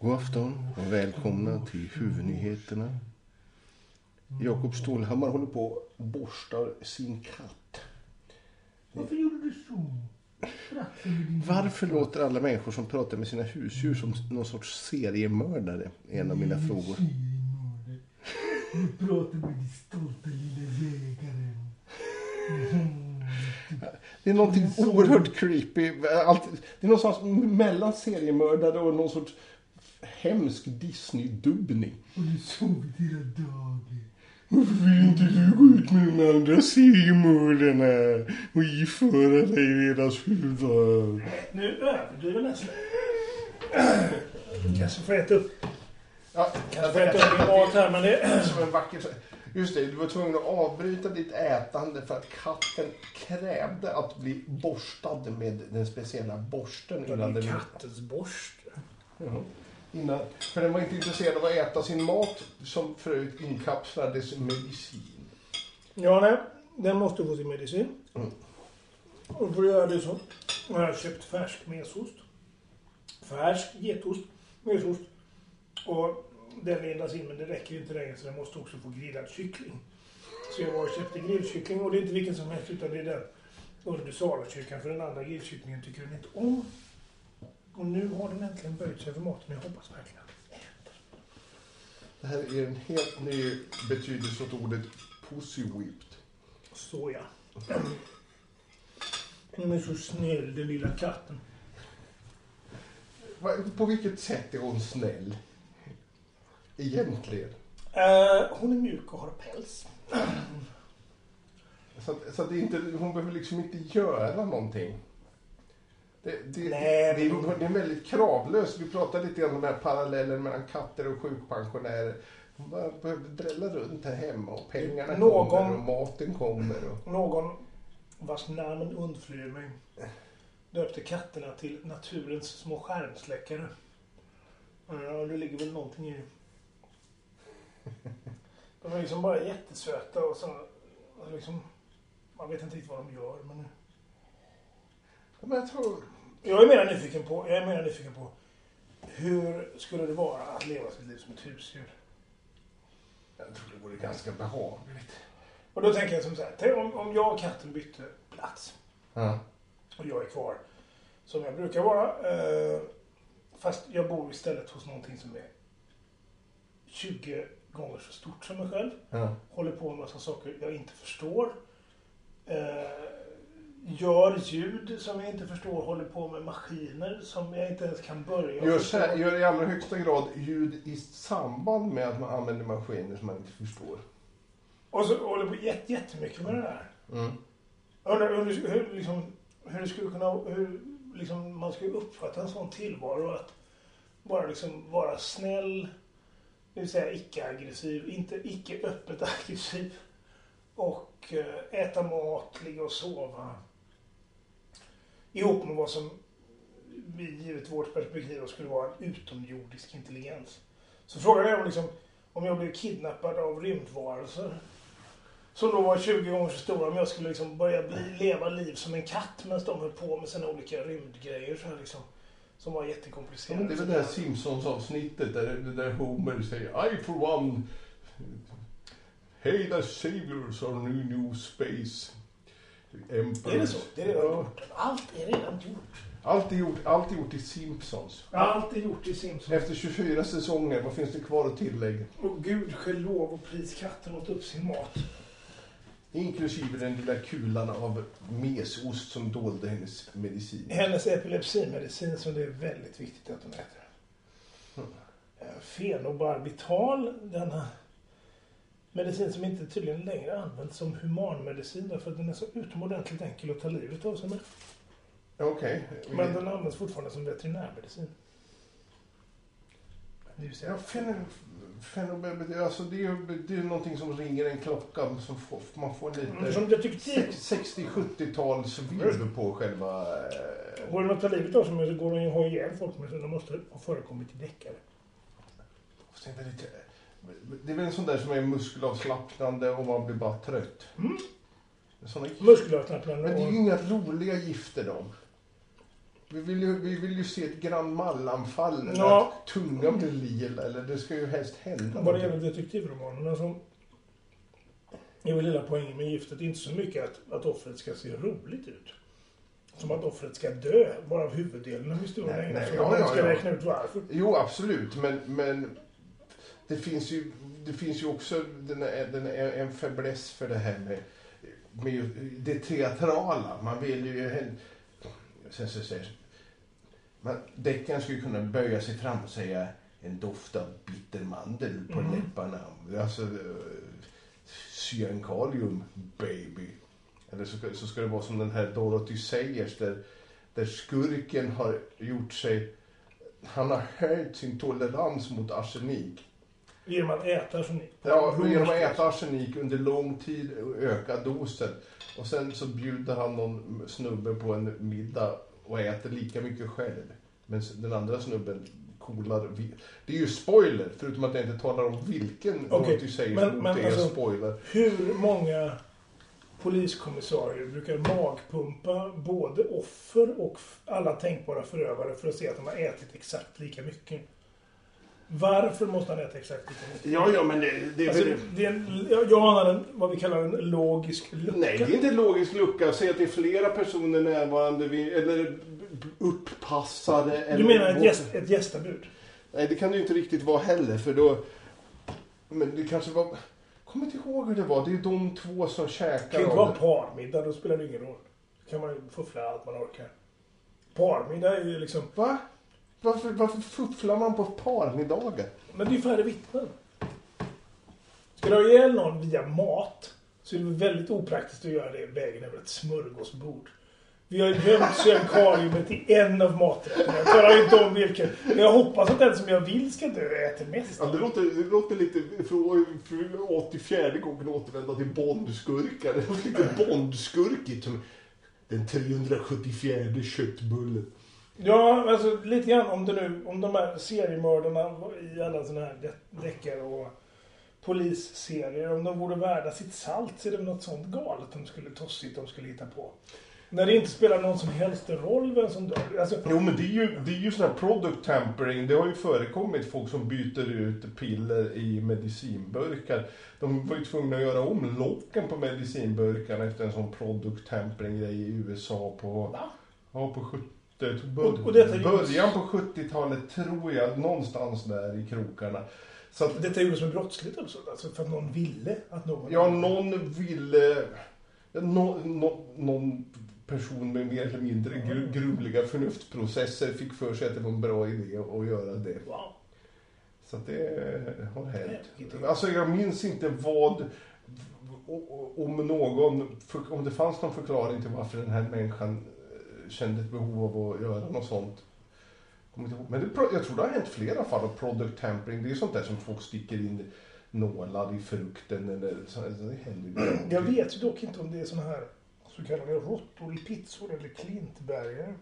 God afton och välkomna till huvudnyheterna. Jakob Stålhammar håller på och borstar sin katt. Varför gjorde du så? Varför låter alla människor som pratar med sina husdjur som någon sorts seriemördare? Är en av mina frågor. Du pratar med din stolta lilla jägare. Det är någonting oerhört creepy. Allt, det är någonstans mellan seriemördare och någon sorts hemsk Disney-dubbning. Och du sovit hela dagen. Varför vill inte du gå ut med de andra seriemördarna och iföra dig deras huvudar? Nu överdriver nästan. Kanske får äta upp. Ja, Kanske får äta upp min mat här men det... Som en vacker... Just det, du var tvungen att avbryta ditt ätande för att katten krävde att bli borstad med den speciella borsten Det innan är den... kattens borste. Ja. Innan, för den var inte intresserad av att äta sin mat som förut inkapslades medicin. Ja, nej. Den måste få sin medicin. Mm. Och för att göra det så har jag köpt färsk mesost. Färsk getost, mesost. Och den lindas in, men det räcker inte längre så den måste också få grillad kyckling. Så jag var och köpte grillkyckling och det är inte vilken som helst utan det är den under salakyrkan för den andra grillkycklingen tycker den inte om. Och nu har den äntligen böjt sig för maten jag hoppas verkligen att den äter. Det här är en helt ny betydelse åt ordet pussy whipped. Så ja. Den är så snäll den lilla katten. På vilket sätt är hon snäll? Egentligen. Eh, hon är mjuk och har päls. Så, att, så att det är inte, hon behöver liksom inte göra någonting. Det, det, Nej, det, är, det är väldigt kravlöst. Vi pratade lite grann om den här parallellen mellan katter och sjukpensionärer. Bara behövde drälla runt här hemma och pengarna Någon- kommer och maten kommer. Och, Någon vars namn undflyr mig döpte katterna till naturens små skärmsläckare. Ja, det ligger väl någonting i De är liksom bara jättesöta och så liksom, man vet inte riktigt vad de gör men men jag tror... jag är mer nyfiken på, jag är mer nyfiken på hur skulle det vara att leva sitt liv som ett husdjur? Jag tror det vore ganska behagligt. Och då tänker jag som så här, om, om jag och katten bytte plats Ja. och jag är kvar som jag brukar vara. Eh, fast jag bor istället hos någonting som är 20 gånger så stort som mig själv. Ja. Håller på med en massa saker jag inte förstår. Eh, gör ljud som jag inte förstår. Håller på med maskiner som jag inte ens kan börja Gör, gör i allra högsta grad ljud i samband med att man använder maskiner som man inte förstår. Och så håller på jätte, jättemycket med det där. Mm. Jag undrar hur, hur, liksom, hur det skulle kunna, hur liksom, man skulle uppfatta en sån tillvaro att bara liksom vara snäll, det vill säga icke-aggressiv, inte icke öppet aggressiv och eh, äta mat, ligga och sova ihop med vad som givet vårt perspektiv skulle vara en utomjordisk intelligens. Så frågan är om, liksom, om jag blev kidnappad av rymdvarelser som då var 20 gånger så stora om jag skulle liksom börja bli, leva liv som en katt medan de höll på med sina olika rymdgrejer så här liksom, som var Ja, jättekomplicerade. men det är väl det här Simpsons-avsnittet där, där Homer säger I for one Hey the saviors are new new space Emperors. Är det så? Det är redan gjort. Allt är redan gjort. Allt är gjort, allt är gjort i Simpsons. Allt är gjort i Simpsons. Efter 24 säsonger, vad finns det kvar att tillägga? Och gud lov och pris katten åt upp sin mat. Inklusive den lilla kulan av mesost som dolde hennes medicin. Hennes epilepsimedicin som det är väldigt viktigt att hon äter. Mm. Fenobarbital, denna medicin som inte tydligen längre används som humanmedicin därför att den är så utomordentligt enkel att ta livet av sig med. Okej. Men den används fortfarande som veterinärmedicin. Det vill säga, Ja, fen, alltså det, är, ju- det är någonting som ringer en klocka som får, man får lite Mm, som detektiv. 60-70-tals vibb på själva... eh, Går den att ta livet av sig så går den ju att ha ihjäl folk med så den måste ha förekommit i deckare. fast det är väl lite- Det är väl en sån där som är muskelavslappnande och man blir bara trött. Mm. Såna, Muskelavslappnande men det är ju inga roliga gifter de. Vi vill ju, vi vill ju se ett Grand Mal-anfall. Eller Ja. att tungan blir lila. Eller det ska ju helst hända Vad det gäller detektivromanerna så är väl hela poängen med giftet inte så mycket att, att offret ska se roligt ut. Som att offret ska dö, bara huvuddelen av historien Nej, nej, ja, ja, ska ja. räkna ut varför. Jo, absolut. Men, men det, finns ju, det finns ju också den den en fäbless för det här med, med det teatrala. Man vill ju... Sen så säger man, Deckaren skulle kunna böja sig fram och säga en doft av bitter mandel på Mm. läpparna. Alltså, eh, cyankalium, baby. Eller så ska, så ska det vara som den här Dorothy Sayers där, där skurken har gjort sig han har höjt sin tolerans mot arsenik. Genom att äta arsenik. Ja, genom att äta arsenik under lång tid och öka dosen. Och sen så bjuder han någon snubbe på en middag och äter lika mycket själv. Men den andra snubben kolar... Det är ju spoiler, förutom att jag inte talar om vilken Okej, Dorothy Sayers men- men det är alltså- spoiler. Hur många poliskommissarier brukar magpumpa både offer och alla tänkbara förövare för att se att de har ätit exakt lika mycket? Varför måste han äta exakt lika mycket? Ja, ja, men det, det är Alltså, väl... det är en, jag anar en, vad vi kallar en logisk lucka. Nej, det är inte en logisk lucka. Säg att det är flera personer närvarande vid, eller uppassade. Eller Du menar ett, gäst, ett gästabud? Nej, det kan det ju inte riktigt vara heller. För då... Men det kanske var... Kommer inte ihåg hur det var. Det är ju de två som Det käkar kan ju inte vara det. parmiddag, då spelar det ingen roll. Då kan man ju fuffla allt man orkar. Parmiddag är ju liksom... Va? Varför, varför fufflar man på parmiddagar? Men det är ju färre vittnen. Ska du ha ihjäl någon via mat så är det väldigt opraktiskt att göra det vägen över ett smörgåsbord. Vi har gömt cyankaliumet i en av maträtterna. Jag talar inte om vilken. Men jag hoppas att den som jag vill ska dö äter mest. Ja, det, låter, det låter lite för, för 84 gången återvända till Bondskurkar. Det låter lite Bondskurkigt den 374 köttbullen. Ja, alltså lite grann om det nu, om de här seriemördarna i alla sådana här de- deckare och polisserier, om de vore värda sitt salt så är det väl något sånt galet de skulle tossigt de skulle hitta på. När det inte spelar någon som helst roll vem som dör. Alltså, Jo, men det är ju, det är ju sån här product tampering. Det har ju förekommit folk som byter ut piller i medicinburkar. De var ju tvungna att göra om locken på medicinburkarna efter en sån product tampering-grej i USA på, va? ja, på 70 Och- och detta början på 70-talet tror jag, någonstans där i krokarna. Så att, Detta gjordes med brottsligt också, alltså för att någon ville att någon... ja, någon ville, nå, nå, någon person med mer eller mindre gru, grumliga förnuftsprocesser fick för sig att det var en bra idé att göra det. Wow. Så att det har hänt. Alltså jag minns inte vad, om någon, om det fanns någon förklaring till varför den här människan kände ett behov av att göra något sånt. Men det, jag tror det har hänt flera fall av product tampering. Det är sånt där som folk sticker in nålar i frukten eller så. så Det händer ju. Jag vet ju dock inte om det är såna här så kallade råttor i pizzor eller klintbergare.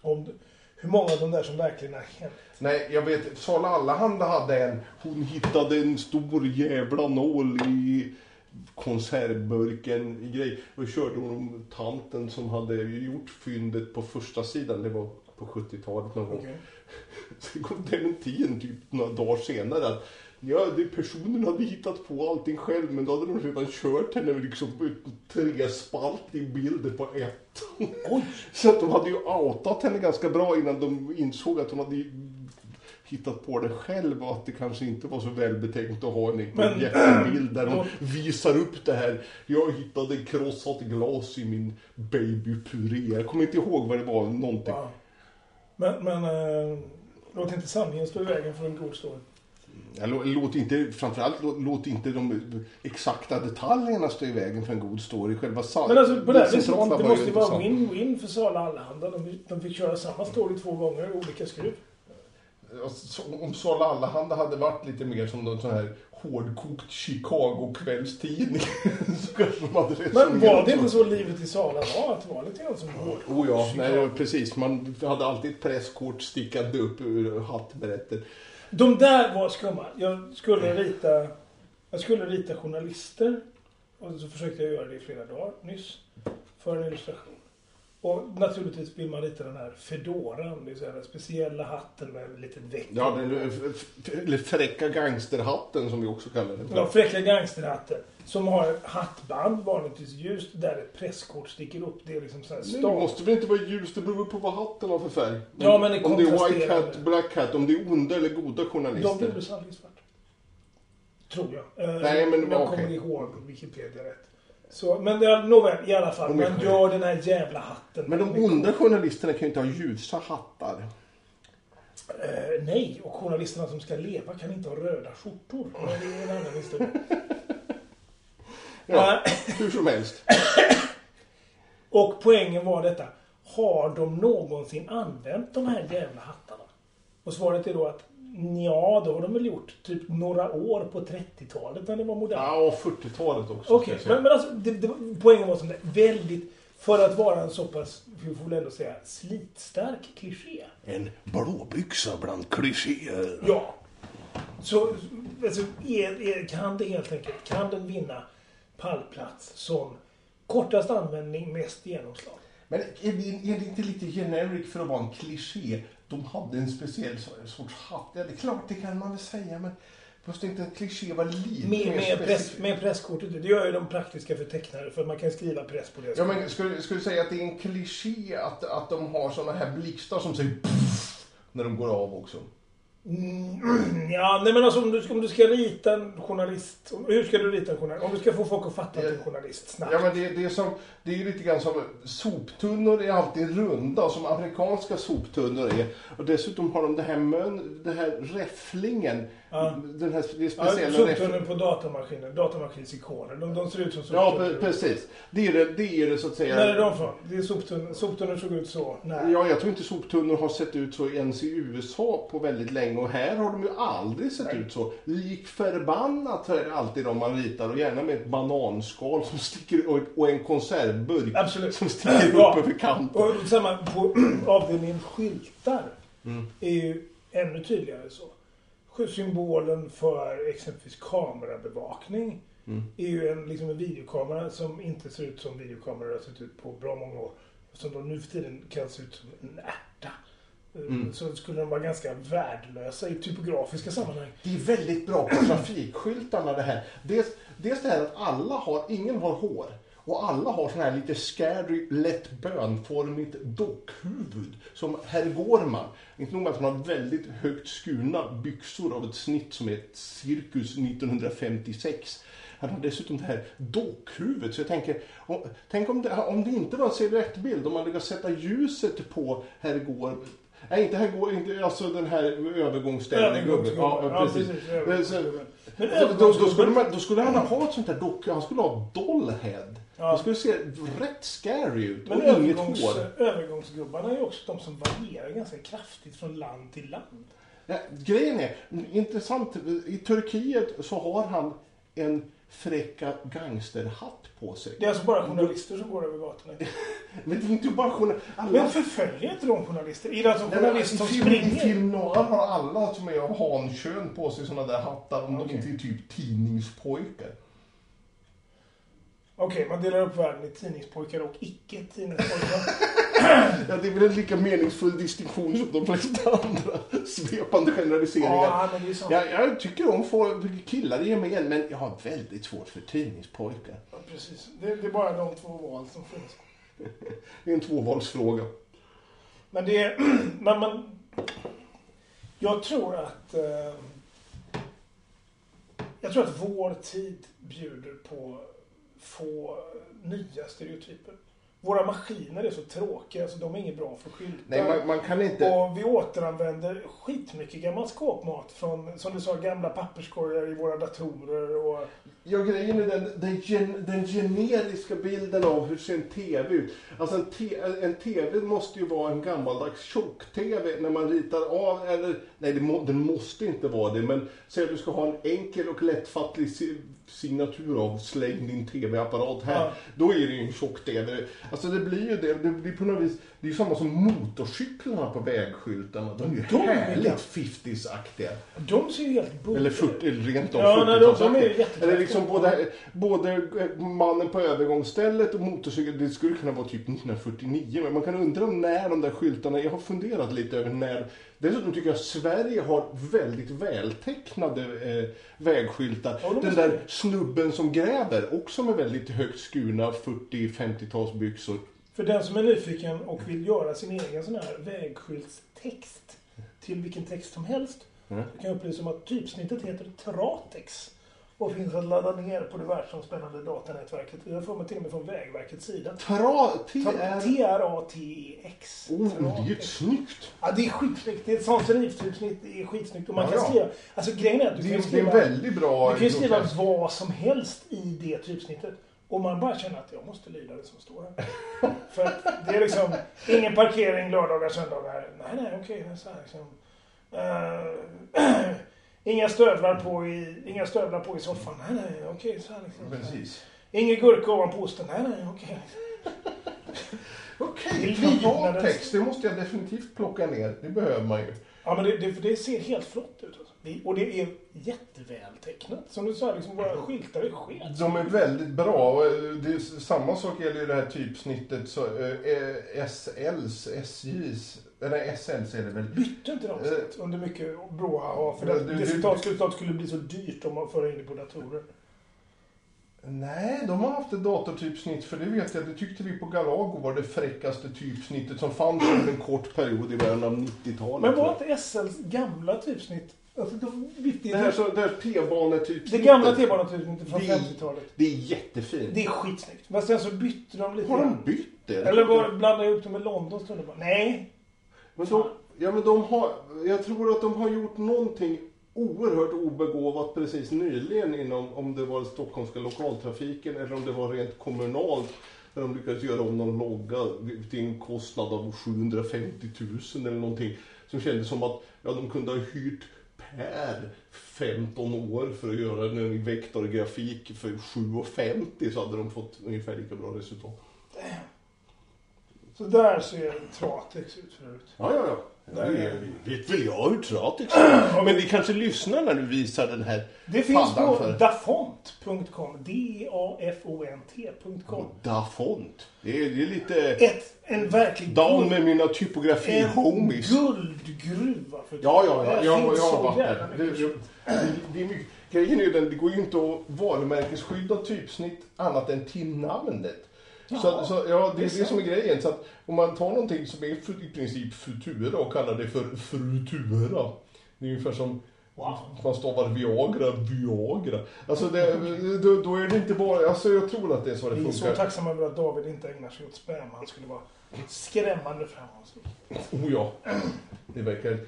Om det, hur många av de där som verkligen har hänt. Nej, jag vet. Sala Allehanda hade en. Hon hittade en stor jävla nål i konservburken i grej. Och körde hon tanten som hade gjort fyndet på första sidan. Det var på 70-talet någon gång. Okej. Sen kom dementin typ några dagar senare att ja, det personen hade hittat på allting själv men då hade de redan kört henne liksom trespaltig bilder på ett. Oj! Så att de hade ju outat henne ganska bra innan de insåg att hon hade hittat på det själv och att det kanske inte var så välbetänkt att ha en Men- jättebild där hon Ja. visar upp det här. Jag hittade krossat glas i min babypuré. Jag kommer inte ihåg vad det var, någonting. Wow. Men, men äh, låt inte sanningen stå i vägen för en god story. Ja, lå- låt inte, framförallt låt, låt inte de exakta detaljerna stå i vägen för en god story. Själva Men alltså på det här det var måste ju vara win-win för Sala Allehanda. De, de fick köra samma story två gånger, olika skruv. Alltså, Om Sala Allehanda hade varit lite mer som någon sån här hårdkokt Chicago-kvällstidning så kanske de hade Men var det inte så livet i Sala var? Att det var lite grann som hård? Oh ja, nej, precis. Man hade alltid ett presskort stickande upp ur hattbrättet. De där var skumma. Jag skulle rita, jag skulle rita journalister. Och så försökte jag göra det i flera dagar nyss. För en illustration. Och naturligtvis vill man rita den här fedoran, det vill säga den speciella hatten med ett litet veck. Ja, den f- eller fräcka gangsterhatten som vi också kallar den. Ja, fräcka gangsterhatten. Som har hattband, vanligtvis ljust, där ett presskort sticker upp. Det är liksom så här Nej, det måste väl inte vara ljust, det beror på vad hatten har för färg. Ja, men det Om det är white hat, black hat, om det är onda eller goda De journalister. gjorde sannolikt svart. Tror jag. Eh, Nej, men jag okej. kommer ihåg Wikipedia rätt. Så, men är- nåväl, i alla fall. Man gör den här jävla hatten. Men de onda journalisterna kan ju inte ha ljusa hattar. Eh, nej, och journalisterna som ska leva kan inte ha röda skjortor. Men det är en annan historia. Ja, hur som helst. och poängen var detta. Har de någonsin använt de här jävla hattarna? Och svaret är då att ja, det har de väl gjort. Typ några år på 30-talet när det var modernt. Ja, och 40-talet också. Okej, säga. men, men alltså, det, det, poängen var som det. Väldigt, för att vara en så pass, vi får väl ändå säga, slitstark kliché. En blåbyxa bland klichéer. Ja. Så alltså, är, är, kan det helt enkelt, kan den vinna pallplats som kortast användning, mest genomslag? Men är det, är det inte lite generic för att vara en kliché? De hade en speciell so- sorts hatt. Ja, det är klart, det kan man väl säga, men måste inte en kliché vara lite Med, mer med, press, med presskortet, det gör ju de praktiska för tecknare, för man kan skriva press på det. Ja, men skulle, skulle du säga att det är en kliché att, att de har såna här blixtar som säger pff när de går av också? Mm, ja, nej men alltså om du, om du ska rita en journalist, hur ska du rita en journalist? Om du ska få folk att fatta att du är en journalist snabbt. Ja, men det, det, är som, det är ju lite grann som soptunnor är alltid runda, som amerikanska soptunnor är. Och dessutom har de det här, mön, det här räfflingen. Ja. Den här Ja, speciella soptunnor räfflingen. på datamaskiner, datamaskinsikoner. De, de ser ut som Ja, soptunnor. pre- precis. Det är det, det är det så att säga. När är de från? Det är soptunnor, soptunnor såg ut så. Nej. Ja, jag tror inte soptunnor har sett ut så ens i USA på väldigt länge och här har de ju aldrig sett Nej. ut så. Lik förbannat är det alltid de man ritar och gärna med ett bananskal som sticker och, och en konservburk Absolut. som sticker Ja. upp över kanten. Och samma på avdelningen skyltar Mm. är ju ännu tydligare så. Symbolen för exempelvis kamerabevakning Mm. är ju en, liksom en videokamera som inte ser ut som videokameror har sett ut på bra många år. Som de nu för tiden kan se ut som en ärta. Mm. Så skulle de vara ganska värdelösa i typografiska sammanhang. Det är väldigt bra på trafikskyltarna det här. Dels, dels det här att alla har, ingen har hår. Och alla har sån här lite scary, lätt bönformigt dockhuvud. Som herr Gårman. Inte nog med att han har väldigt högt skurna byxor av ett snitt som är ett cirkus 1956. Han har dessutom det här dockhuvudet. Så jag tänker, om, tänk om det, om det inte var en silhuettbild, om man lyckas sätta ljuset på herr Gård. Nej, inte herr Gård, inte, alltså den här övergångsställningen. gubben. Ja, ja, precis. Men Då, då, skulle man, då skulle han ha ett sånt där dock, han skulle ha dollhead. Ja. Det skulle se rätt scary ut Men och inget övergångs, hår. övergångsgubbarna är ju också de som varierar ganska kraftigt från land till land. Ja, grejen är, intressant, i Turkiet så har han en fräcka gangsterhatt på sig. Det är alltså bara journalister som går över gatorna. Men det är inte bara journalister. Men Alla... förföljer inte de journalister? Är det alltså men journalister som film, i springer? film noir har alla som är av hankön på sig såna där hattar om Okej. de inte är typ tidningspojkar. Okej, man delar upp världen i tidningspojkar och icke-tidningspojkar. Ja, det är väl en lika meningsfull distinktion som de flesta andra svepande generaliseringar. ja, men det är sant. Jag, jag tycker om killar i gemen, men jag har väldigt svårt för tidningspojkar. Ja, precis. Det, det är bara de två val som finns. Det är en tvåvalsfråga. Men det är... Men man... Jag tror att... Eh, jag tror att vår tid bjuder på få nya stereotyper. Våra maskiner är så tråkiga så de är inget bra för skyltar. Nej, man, man kan inte... Och vi återanvänder skitmycket gammal skåpmat från, som du sa, gamla papperskorgar i våra datorer och... Ja, grejen är den, den, gen, den generiska bilden av hur ser en TV ut. Alltså en, te, en TV måste ju vara en gammaldags tjock-TV när man ritar av, eller nej, det må, den måste inte vara det, men säg att du ska ha en enkel och lättfattlig signatur av släng din TV-apparat här. Ja. Då är det ju en tjock-TV. Alltså det blir ju det, det blir på något vis, det är samma som motorcyklarna på vägskyltarna. De är ju De är härligt ganska- 50s-aktiga. De ser ju helt bull Eller 40, eller rent av Ja, nej, de- de är 40-talsaktiga. jättekraftiga. Eller liksom både, både eh, mannen på övergångsstället och motorcykeln. Det skulle kunna vara typ 1949. Men man kan undra när de där skyltarna, jag har funderat lite över när. Dessutom tycker jag att Sverige har väldigt vältecknade eh, vägskyltar. Ja, de Den där snubben som gräver, också med väldigt högt skurna 40-50-talsbyxor. För den som är nyfiken och vill göra sin egen sån här vägskyltstext till vilken text som helst. Mm. Kan jag upplysa om att typsnittet heter Tratex. Och finns att ladda ner på det världsomspännande datanätverket. Jag får mig till och med från Vägverkets sida. Tra, TR... T-R-A-T-E-X. Oh, det är ju ett snyggt. Ja, det är skitsnyggt. Det är ett sånt serifttypsnitt. Det är skitsnyggt. Och man kan skriva... Alltså grejen är att du kan är, det är skriva... väldigt bra... Du kan ju skriva vad som helst i det typsnittet. Och man bara känner att jag måste lyda det som står här. För att det är liksom ingen parkering lördagar, söndagar. Nej, nej, okej. är så här liksom. Inga, stövlar på i, inga stövlar på i soffan. Nej, nej, okej. så här liksom. Precis. Ingen gurka ovanpå osten. Nej, nej, okej. Okej, text. Det måste jag definitivt plocka ner. Det behöver man ju. Ja, men det, det, det ser helt flott ut. Alltså. Det, och det är jättevältecknat. Som du sa, liksom, våra skyltar är sket. De är väldigt bra. och, eh, Det är, samma sak gäller ju det här typsnittet. Så, eh, SLs, SJs, nej SLs är det väl. Bytte inte de Eh, under mycket bråhaha? För det, du- det du- citat skulle, bli så dyrt om man för in det på datorer. Nej, de har haft ett datortypsnitt. För det vet jag, det tyckte vi på Galago var det fräckaste typsnittet som fanns under en kort period i början av 90-talet. Men var inte SLs gamla typsnitt... Alltså, de, det, Det här, så, det här T-banetypsnittet. det gamla T-banetypsnittet från Det- 50-talet. Det är jättefint. Det är skitsnyggt. Men sen så bytte de lite Har de bytt det? Eller var, blandade upp det med Londons tunnelbana? Nej. Men de, ja, men de har, jag tror att de har gjort någonting oerhört obegåvat precis nyligen inom, om det var Stockholmska lokaltrafiken eller om det var rent kommunalt. När de lyckades göra om någon logga till en kostnad av 750 000 eller någonting. Som kändes som att ja, de kunde ha hyrt Per 15 år för att göra en vektorgrafik för 7,50 så hade de fått ungefär lika bra resultat. Så där ser Tratex ut förut. Ja, ja, ja. Är- vet väl jag hur Tratex är. Men ni kanske lyssnar när du visar den här Det finns på för dafont.com. D-A-F-O-N-T.com. Dafont. Det är, det är lite Ett, en verklig down med mina typografi-homies. Guldgruva. För Ja, ja, ja. Det Jag, jag så har varit där. Det, det, det, det är mycket. Grejen är ju den, det går ju inte att varumärkesskydda typsnitt annat än till namnet. Så, så, ja, det det är det som är grejen. Så att om man tar någonting som är i princip Futura och kallar det för Frutura. Det är ungefär som Wow. man stavar Viagra, Viagra. Alltså det, då, då är det inte bara, alltså jag tror att det är så det Vi är så funkar. tacksamma över att David inte ägnar sig åt spam. Han skulle vara skrämmande framgångsrik. Oh ja. Det verkar,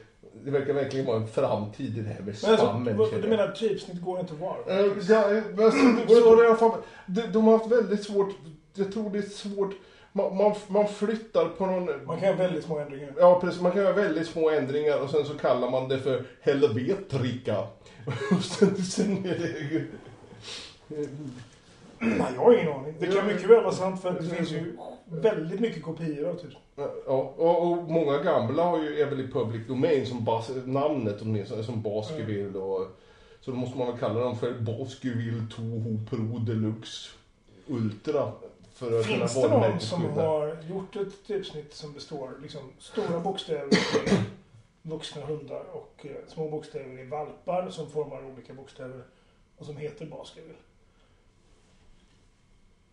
det verkar verkligen vara en framtid i det här med Men alltså, spammen. känner du menar typsnitt går inte att vara? Eh, Ja, men så, så, i alla fall, de, de har haft väldigt svårt, jag tror det är svårt, man, man, man flyttar på någon... Man kan göra väldigt små ändringar. Ja precis, man kan göra väldigt små ändringar och sen så kallar man det för helvetrika. Och sen, sen är det... Nej, jag har ingen aning. Det kan mycket väl vara sant för det finns ju väldigt mycket kopior av typ. Ja, och, och många gamla har ju, är väl i public domain som bas, namnet åtminstone som Baskerville och så då måste man väl kalla dem för Baskerville Toho Pro Deluxe Ultra för att Finns det kunna någon som varumärkesskydda. har gjort ett typsnitt som består liksom stora bokstäver i vuxna hundar och eh, små bokstäver i valpar som formar olika bokstäver och som heter Baskerville?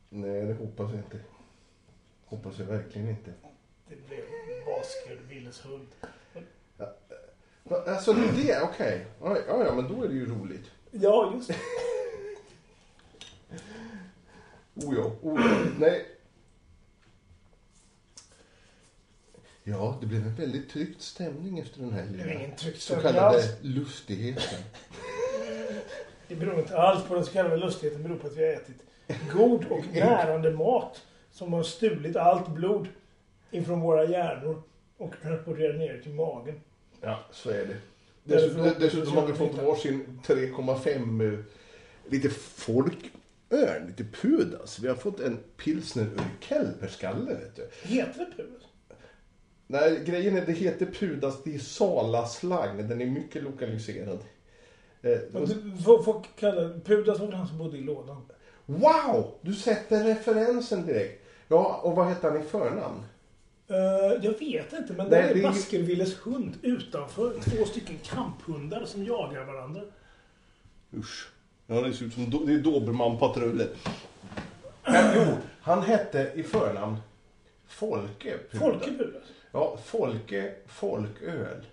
Nej, det hoppas jag inte. Hoppas jag verkligen inte. Det blev Baskervilles hund. Va, Alltså det är det, okej. Ja, ja, ja, men då är det ju roligt. Ja, just det. Oh ja, oh ja. Nej. Ja, det blev en väldigt tryckt stämning efter den här lilla ingen tryckt så stämning kallade alls. lustigheten. Det beror inte alls på den så kallade lustigheten. Det beror på att vi har ätit god och närande mat som har stulit allt blod ifrån våra hjärnor och transporterat ner till magen. Ja, så är det. Dessutom, dessutom har vi fått varsin 3,5 eh, lite folköl, lite pudas. Vi har fått en pilsner urkel per skalle, vet du. Heter det pubis? Nej, grejen är det heter Pudas, det är Salaslang. Den är mycket lokaliserad. Eh, och- du Pudas var väl han som bodde i lådan? Wow! Du sätter referensen direkt. Ja, och vad hette han i förnamn? Eh, jag vet inte, men Nej, det är det Baskervilles hund utanför. Två stycken kamphundar som jagar varandra. Usch. Ja, det ser ut som do- det är Dobermannpatrullen. Men jo, han hette i förnamn Folke Pudas. Folke Pudas. Ja, Folke Folköl.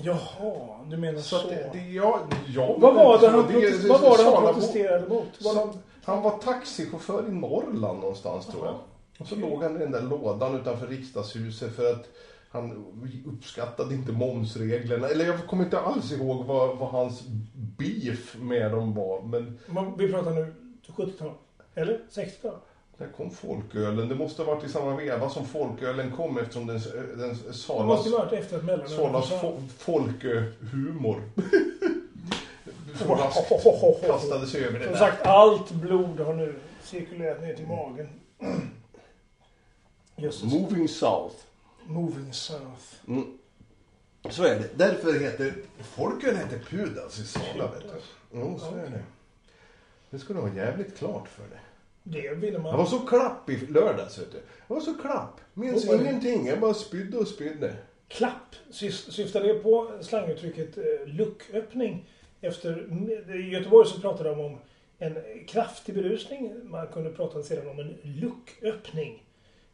Jaha, du menar så. Så det, det, ja, ja, vad var det han, det är- protes- vad var det han protesterade mot? Var Så, det, han var taxichaufför i Norrland någonstans tror jag. Och så låg han i den där lådan utanför riksdagshuset för att han uppskattade inte momsreglerna. Eller jag kommer inte alls ihåg vad, vad hans beef med dem var. Men man- vi pratar nu 70-tal? Eller 60-tal? när kom folkölen? Det måste ha varit i samma veva som folkölen kom eftersom den, den Det Salas, ju varit efter Salas fo, folköhumor. Så raskt över det Som där. sagt, allt blod har nu cirkulerat ner till magen. Moving South. Moving south. Mm. Så är det. Därför heter folköl heter Pudas i Sala. Vet du. Jo, så är det. Det ska du ha jävligt klart för dig. Det ville Jag var man. så klapp i lördags vet du. Jag var så klapp. Minns det? ingenting. Jag bara spydde och spydde. Klapp syftar det på slanguttrycket eh, lucköppning. Efter, I Göteborg så pratade de om en kraftig berusning. Man kunde prata sedan om en lucköppning.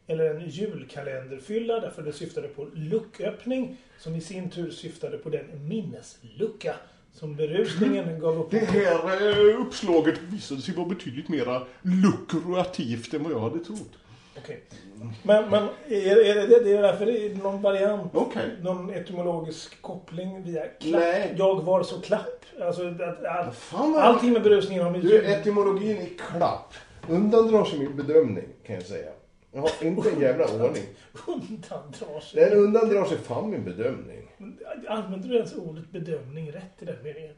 Eller en julkalenderfylla därför det syftade på lucköppning. Som i sin tur syftade på den minneslucka som berusningen gav upphov Det här eh, uppslaget visade sig vara betydligt mera lukrativt än vad jag hade trott. Okej. Men, men är, är det, det är därför det är någon variant? Okej. Någon etymologisk koppling via klapp? Nej. Jag var så klapp. Alltså, att, att, Fan allting med berusningen har med Du, etymologin i klapp undandrar sig min bedömning kan jag säga. Jag har inte en jävla ordning. Undandrar sig. Den undandrar sig fan min bedömning. Använder du ens ordet bedömning rätt i den meningen?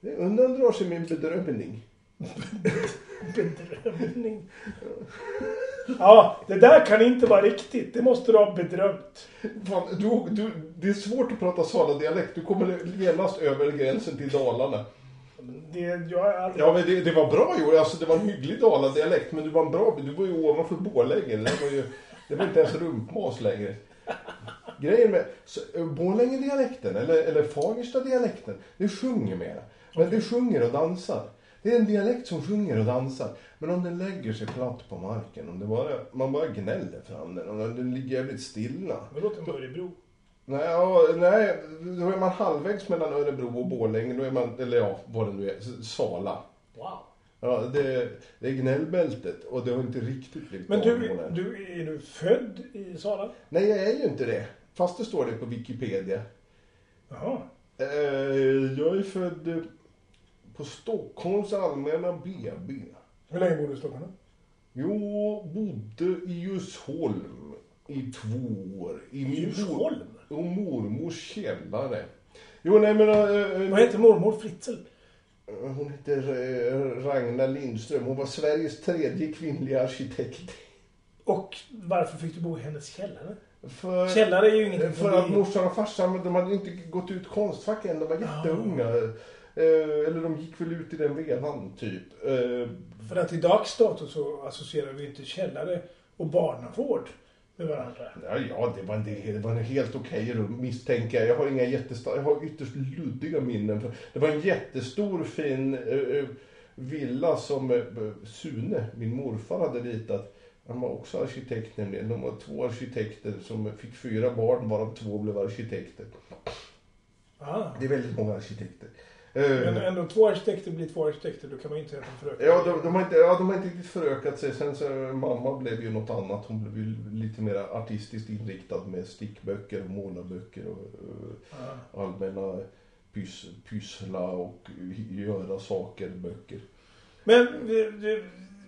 Det undandrar sig min bedömning. Bedrömning. Ja, det där kan inte vara riktigt. Det måste du ha bedrömt. Fan, du, du, det är svårt att prata Sala-dialekt. Du kommer genast över gränsen till Dalarna. Det, jag aldrig... Ja, men det, det var bra Joel. Alltså, det var en hygglig Dala-dialekt. Men du var en bra... Du var ju ovanför Borlänge. Det var ju... Det var inte ens rumpmas längre. Grejen med eh, Borlänge-dialekten, eller, eller Fagersta-dialekten, det sjunger mera. Men det sjunger och dansar. Det är en dialekt som sjunger och dansar. Men om den lägger sig platt på marken, om det bara, man bara gnäller fram den, om den ligger jävligt stilla. Det låter Örebro. Nej, ja, nej, då är man halvvägs mellan Örebro och Borlänge, då är man, eller ja, vad det nu är, Sala. Wow. Ja, det, det är gnällbältet och det har inte riktigt blivit Men du, du, är du född i Sala? Nej, jag är ju inte det. Fast det står det på Wikipedia. Jaha. Eh, jag är född på Stockholms allmänna BB. Hur länge bor du i Stockholm? Jag bodde i Djursholm i två år. I Djursholm? Och mormors källare. Jo, nej men... eh, Vad heter mormor Fritzl? Hon heter eh, Ragnar Lindström. Hon var Sveriges tredje kvinnliga arkitekt. Och varför fick du bo i hennes källare? För, Källare är ju ingenting för att morsan och farsan, de hade inte gått ut konstfack än. De var jätteunga. Eh, eller de gick väl ut i den vevan, typ. Eh, För att i dags dato så associerar vi inte källare och barnavård med varandra. ja, ja, det var en, det var en helt okej rum, misstänker jag. Jag har inga jättestarka, jag har ytterst luddiga minnen. Det var en jättestor fin eh, eh, villa som eh, Sune, min morfar, hade ritat. Han var också arkitekt nämligen. De var två arkitekter som fick fyra barn, varav två blev arkitekter. Ah. Det är väldigt många arkitekter. Men Eh, ändå två arkitekter blir två arkitekter, då kan man ju inte en fröken. Ja, de, de, har inte, ja, de har inte riktigt förökat sig. Sen så, mamma blev ju något annat. Hon blev ju lite mer artistiskt inriktad med stickböcker målarböcker och eh, Ah. allmänna pys, pyssla och göra saker, böcker. Men vi, vi,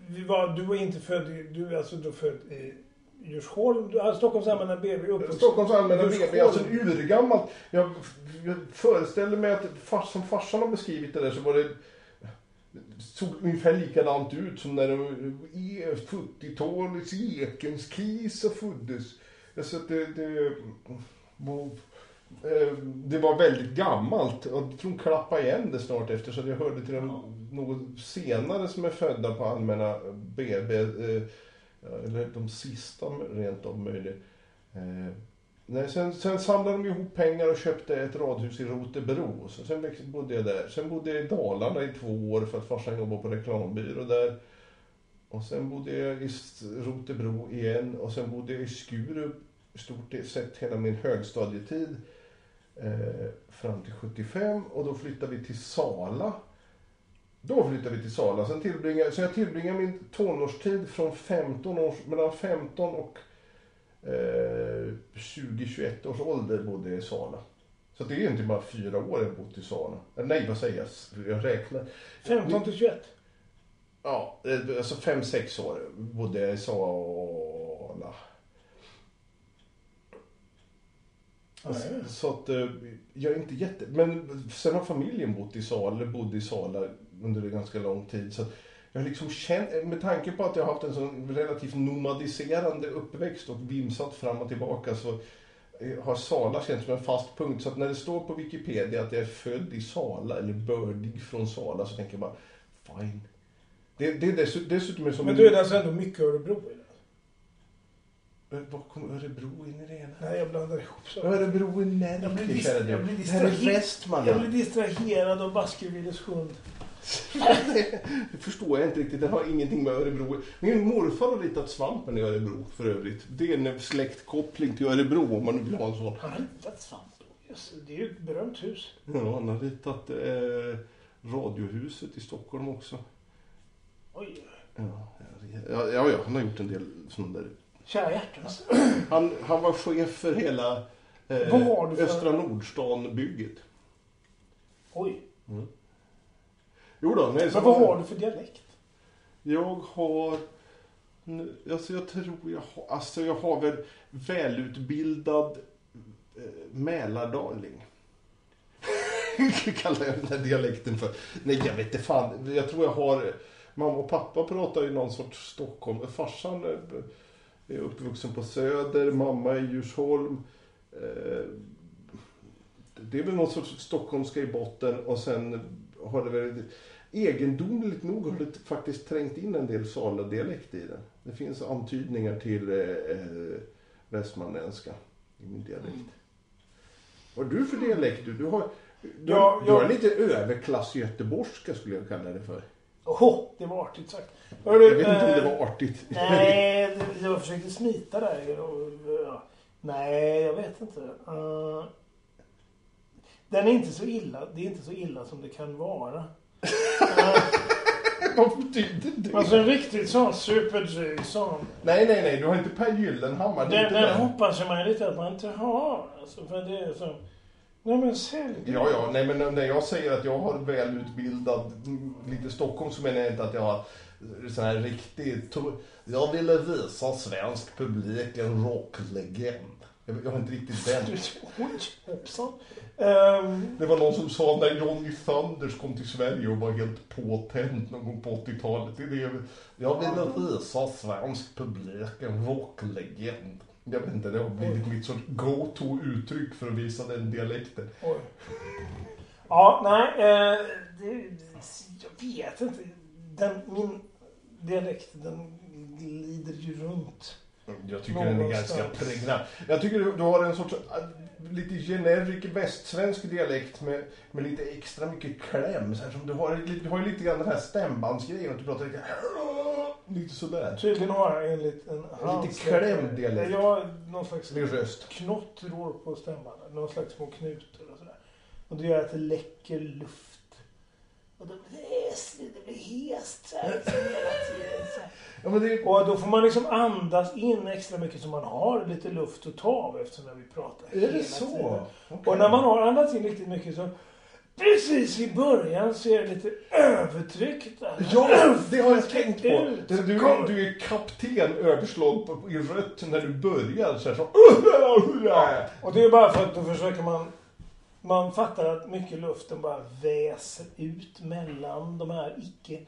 vi var, du var inte född du är alltså då född i Djursholm, Stockholms allmänna BB. Stockholms allmänna Djursholm. BB, alltså urgammalt. Jag, jag föreställer mig att fars, som farsan har beskrivit det där så var det såg ungefär likadant ut som när de, e- 70-talets Ekenskisa föddes. Alltså det, det, var, eh, det var väldigt gammalt och jag tror de klappade igen det snart efter så jag hörde till de något senare som är födda på allmänna BB. Eh, eller de sista rent av möjligt. Eh, Nej, sen, sen samlade de ihop pengar och köpte ett radhus i Rotebro. Så sen liksom bodde jag där. Sen bodde jag i Dalarna i två år för att farsan jobbade på reklambyrå där. Och sen bodde jag i Rotebro igen och sen bodde jag i Skurup i stort sett hela min högstadietid. Eh, fram till 75 och då flyttade vi till Sala. Då flyttade vi till Sala. Sen tillbringade, så jag tillbringade min tonårstid från 15 år, mellan 15 och eh, 20-21 års ålder bodde jag i Sala. Så det är inte bara fyra år jag bott i Sala. Eh, Nej, vad säger jag? Jag räknar. 15 till 21. Ja, eh, alltså fem sex år bodde jag i Sala. Alltså, så att eh, jag är inte jätte... Men sen har familjen bott i Sala, eller bodde i Sala under ganska lång tid. Så jag har liksom känt, med tanke på att jag har haft en sån relativt nomadiserande uppväxt och vimsat fram och tillbaka så eh, har Sala känts som en fast punkt. Så att när det står på Wikipedia att jag är född i Sala eller bördig från Sala så tänker jag bara, fine. Det, det är dessutom, dessutom är som Men en- då är det alltså ändå mycket Örebro i det. Eh, Vad kom Örebro in i det ena? Nej, jag blandar ihop så. Örebro är Jag blir Närke, dist- kära jag du. blir Det här är distraher- Jag blir distraherad av Baskervilles sjund. Det förstår jag inte riktigt. Det har ingenting med Örebro Min morfar har ritat svampen i Örebro för övrigt. Det är en släktkoppling till Örebro om man nu vill ha en sån. Han har ritat svamp. Yes, det är ju ett berömt hus. Ja, han har ritat eh, Radiohuset i Stockholm också. Oj. Ja, ja, ja, han har gjort en del sådana där. Kära hjärtanes. Han, han var chef för hela eh, för- Östra Nordstan-bygget. Oj. Jo då, nej, så Men vad har du för dialekt? Jag har... Alltså jag tror jag har... Alltså jag har väl välutbildad eh, Mälardaling. Kallar jag den här dialekten för. Nej, jag vet inte fan. Jag tror jag har... Mamma och pappa pratar ju någon sorts Stockholm. Farsan är- är uppvuxen på Söder, mamma i Djursholm. Eh, Det är väl någon sorts stockholmska i botten och sen har det väl egendomligt nog har det faktiskt trängt in en del Sala-dialekt i den. Det finns antydningar till eh, eh, västmanländska i min dialekt. Vad har du för dialekt? Du, du har, du, Ja, du har jag- lite överklass göteborgska skulle jag kalla det för. Åh, det var artigt sagt. Hörru, Jag vet inte om det eh, var artigt. Nej, jag försökte smita där. och, ja. Nej, jag vet inte. Eh, den är inte så illa. Det är inte så illa som det kan vara. Eh, Vad betyder det? alltså en riktigt sån super sån. Nej, nej, nej. Du har inte Per Gyllenhammar. det är Den, inte den den. hoppas man lite att man inte har. Alltså, för det är så. Nej men sälj det. Ja, ja, nej men när jag säger att jag har välutbildad, mm, lite Stockholm så menar jag inte att jag har sån här riktig, to- jag ville visa svensk publik en rocklegend. Jag, jag har inte riktigt den. Oj, hoppsan. Ehm, Det var någon som sa när Johnny Thunders kom till Sverige och var helt påtänd någon gång på 80-talet. Det är jag ville visa svensk publik en rocklegend. Jag vet inte, det har blivit mitt sorts go-to-uttryck för att visa den dialekten. oj. Ja, nej. Eh, det, jag vet inte. Den, min dialekt den glider ju runt. Jag tycker den är Någonstans. ganska pregnant. Jag tycker du, har en sorts äh, lite generic västsvensk dialekt med, med lite extra mycket kläm. Så här, som du, har, du har ju lite grann den här stämbandsgrejen. Att du pratar lite, lite sådär. Tydligen har jag en En lite klämd dialekt. Jag har någon slags röst. knottror på stämman. Någon slags små knutor och sådär. Och det gör att det läcker luft. Och då blir det hest, det blir hest så här, liksom hela tiden. Så här. Ja, men det, Och då får man liksom andas in extra mycket så man har lite luft att ta av eftersom när vi pratar är hela det så? tiden. Okej. Och när man har andats in riktigt mycket så precis i början så är det lite övertryckt. där. Ja, det har jag tänkt på. Du, du, du är kapten överslag i rött när du börjar. Så här, så, Och det är bara för att då försöker man Man fattar att mycket luften bara väser ut mellan de här icke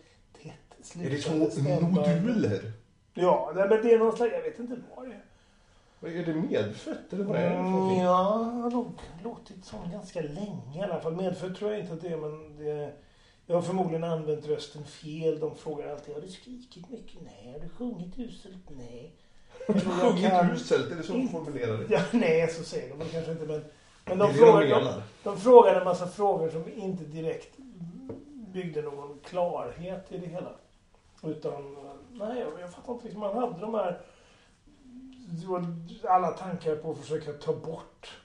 tätt Är det små stämbanden. noduler? Ja, men det är någon slags, jag vet inte vad det är. Vad Är det medfött eller vad är det Mm, ja, har nog låtit som ganska länge i alla fall. Medfött tror jag inte att det är, men det, jag har förmodligen använt rösten fel. De frågar alltid, har du skrikit mycket? Nej. Har du sjungit uselt? Nej. Sjungit kan- uselt, är det så de formulerar det? Ja, nej, så säger de kanske inte, men, men Det de, det de frågade, de, de frågade en massa frågor som inte direkt byggde någon klarhet i det hela. Utan, nej, jag, fattar inte. Liksom, man hade de här det alla tankar på att försöka ta bort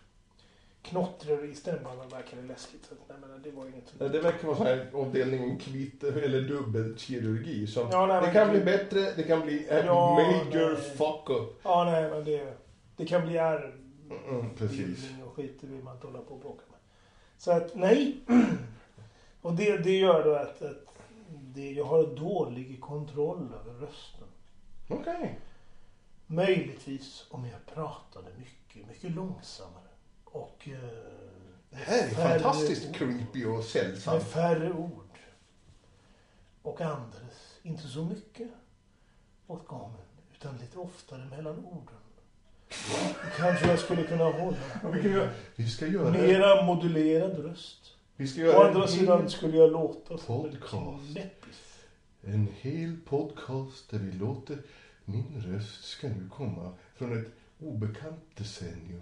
knottror i stämbanden verkade läskigt. Nej, men det var inget Nej, Det verkar vara så här avdelningen kvitt eller dubbelkirurgi. Ja, nej, det kan bli bättre, det kan bli Ja, major nej. fuck up. Ja, nej, men det, det kan bli ärr Mm, precis. Bildning och skit, det vill man inte hålla på och bråka med. Så att nej. Och det, det gör då att, att det, jag har dålig kontroll över rösten. Okej. Möjligtvis om jag pratade mycket, mycket långsammare. Och eh, Det här är fantastiskt ord. creepy och med sällsamt. färre ord. Och andades inte så mycket åt gången, utan lite oftare mellan orden. Kanske jag skulle kunna hålla Ja, Vi, göra, vi ska göra, mera modulerad röst. vi ska Å göra andra en, sidan skulle jag låta en podcast. knäppis. en hel podcast där vi låter min röst ska nu komma från ett obekant decennium.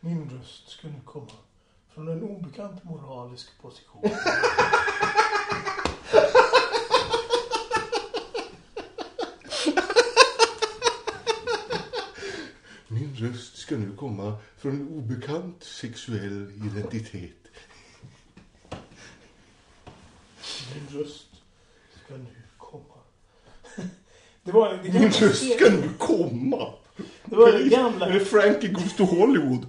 Min röst ska nu komma från en obekant moralisk position. Min röst ska nu komma från en obekant sexuell identitet. Min röst ska nu komma. Det var det Min röst ska nu komma. det var det gamla, Med Frankie Goes to Hollywood.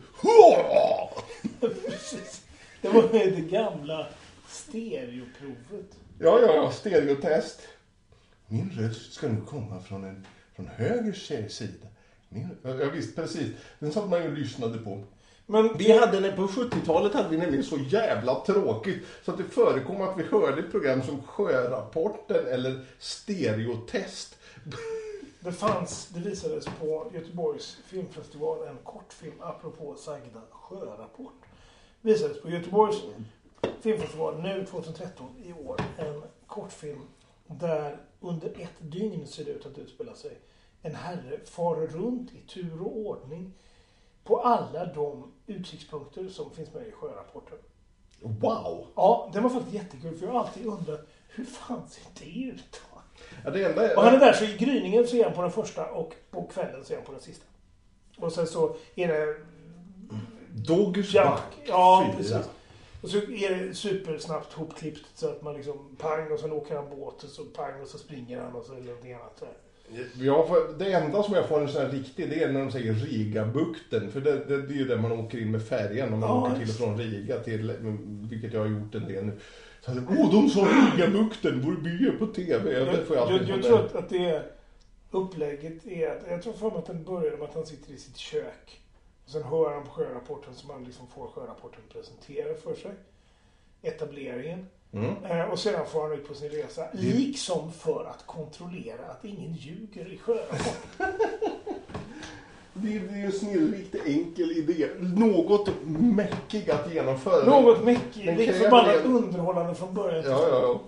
precis. Det var det gamla stereoprovet. Ja, ja, ja, stereotest. Min röst ska nu komma från, en, från höger sida. Min, ja, visst, precis. Den satt man ju och lyssnade på. Men Vi hade, på 70-talet hade vi nämligen så jävla tråkigt så att det förekom att vi hörde program som Sjörapporten eller Stereotest. det fanns, det visades på Göteborgs filmfestival en kortfilm apropå sagda sjörapport. Visades på Göteborgs filmfestival nu 2013 i år. En kortfilm där under ett dygn ser det ut att utspela sig. En herre far runt i tur och ordning på alla de utsiktspunkter som finns med i sjörapporten. Wow! Ja, det var faktiskt jättekul för jag har alltid undrat hur fan ser det ut? Ja, det enda Och han är där så i gryningen så är han på den första och på kvällen så är han på den sista. Och sen så är det back. Ja, fyra. precis. Och så är det supersnabbt hopklippt så att man liksom pang och sen åker han båt och så pang och så springer han och så det någonting annat. Så här. Ja, det enda som jag får en sån här riktig, det är när de säger Rigabukten. För det, det, det är ju där man åker in med färjan om man Ja, åker till och från Riga till, vilket jag har gjort en del nu. Så hade, Åh, de sa Rigabukten, vår by är på TV. Jag, Jag, får jag, jag, sån tror att, att det upplägget är att, jag tror för mig att den börjar med att han sitter i sitt kök. Och sen hör han på sjörapporten som han liksom får sjörapporten presentera för sig. Etableringen. Mm. Eh, och sedan får han ut på sin resa. Liksom för att kontrollera att ingen ljuger i sjörapporten. Det är, det är ju en snillrikt enkel idé. Något mäckig att genomföra. Något Den lite kräver förbannat en- underhållande från början till Ja, ja, ja.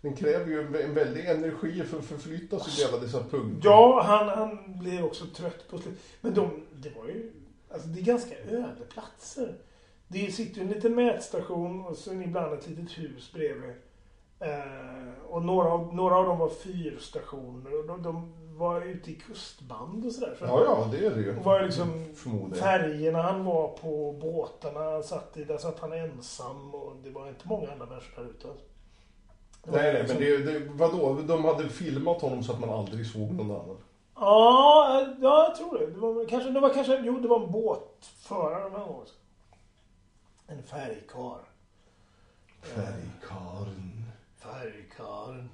Den kräver ju en, väldig energi för att förflytta sig i alla dessa punkter. Ja, han, han blir också trött på slutet. Men de, det var ju... Alltså det är ganska öde platser. Det sitter ju en liten mätstation och sen ibland ett litet hus bredvid. Eh, och några av, några av dem var fyrstationer och de, de var ute i kustband och sådär. Så Ja, ja, det är det ju. Och var liksom Förmodligen. färgerna han var på, båtarna han satt i, där satt han ensam och det var inte många andra människor där ute. Nej, nej, liksom- men det, det, vadå? De hade filmat honom så att man aldrig såg någon annan. Ja, eh, ja, jag tror det. Det var, kanske, det var kanske, jo det var en båtförare med honom också. En färgkar. Färgkarlen. Färgkaren.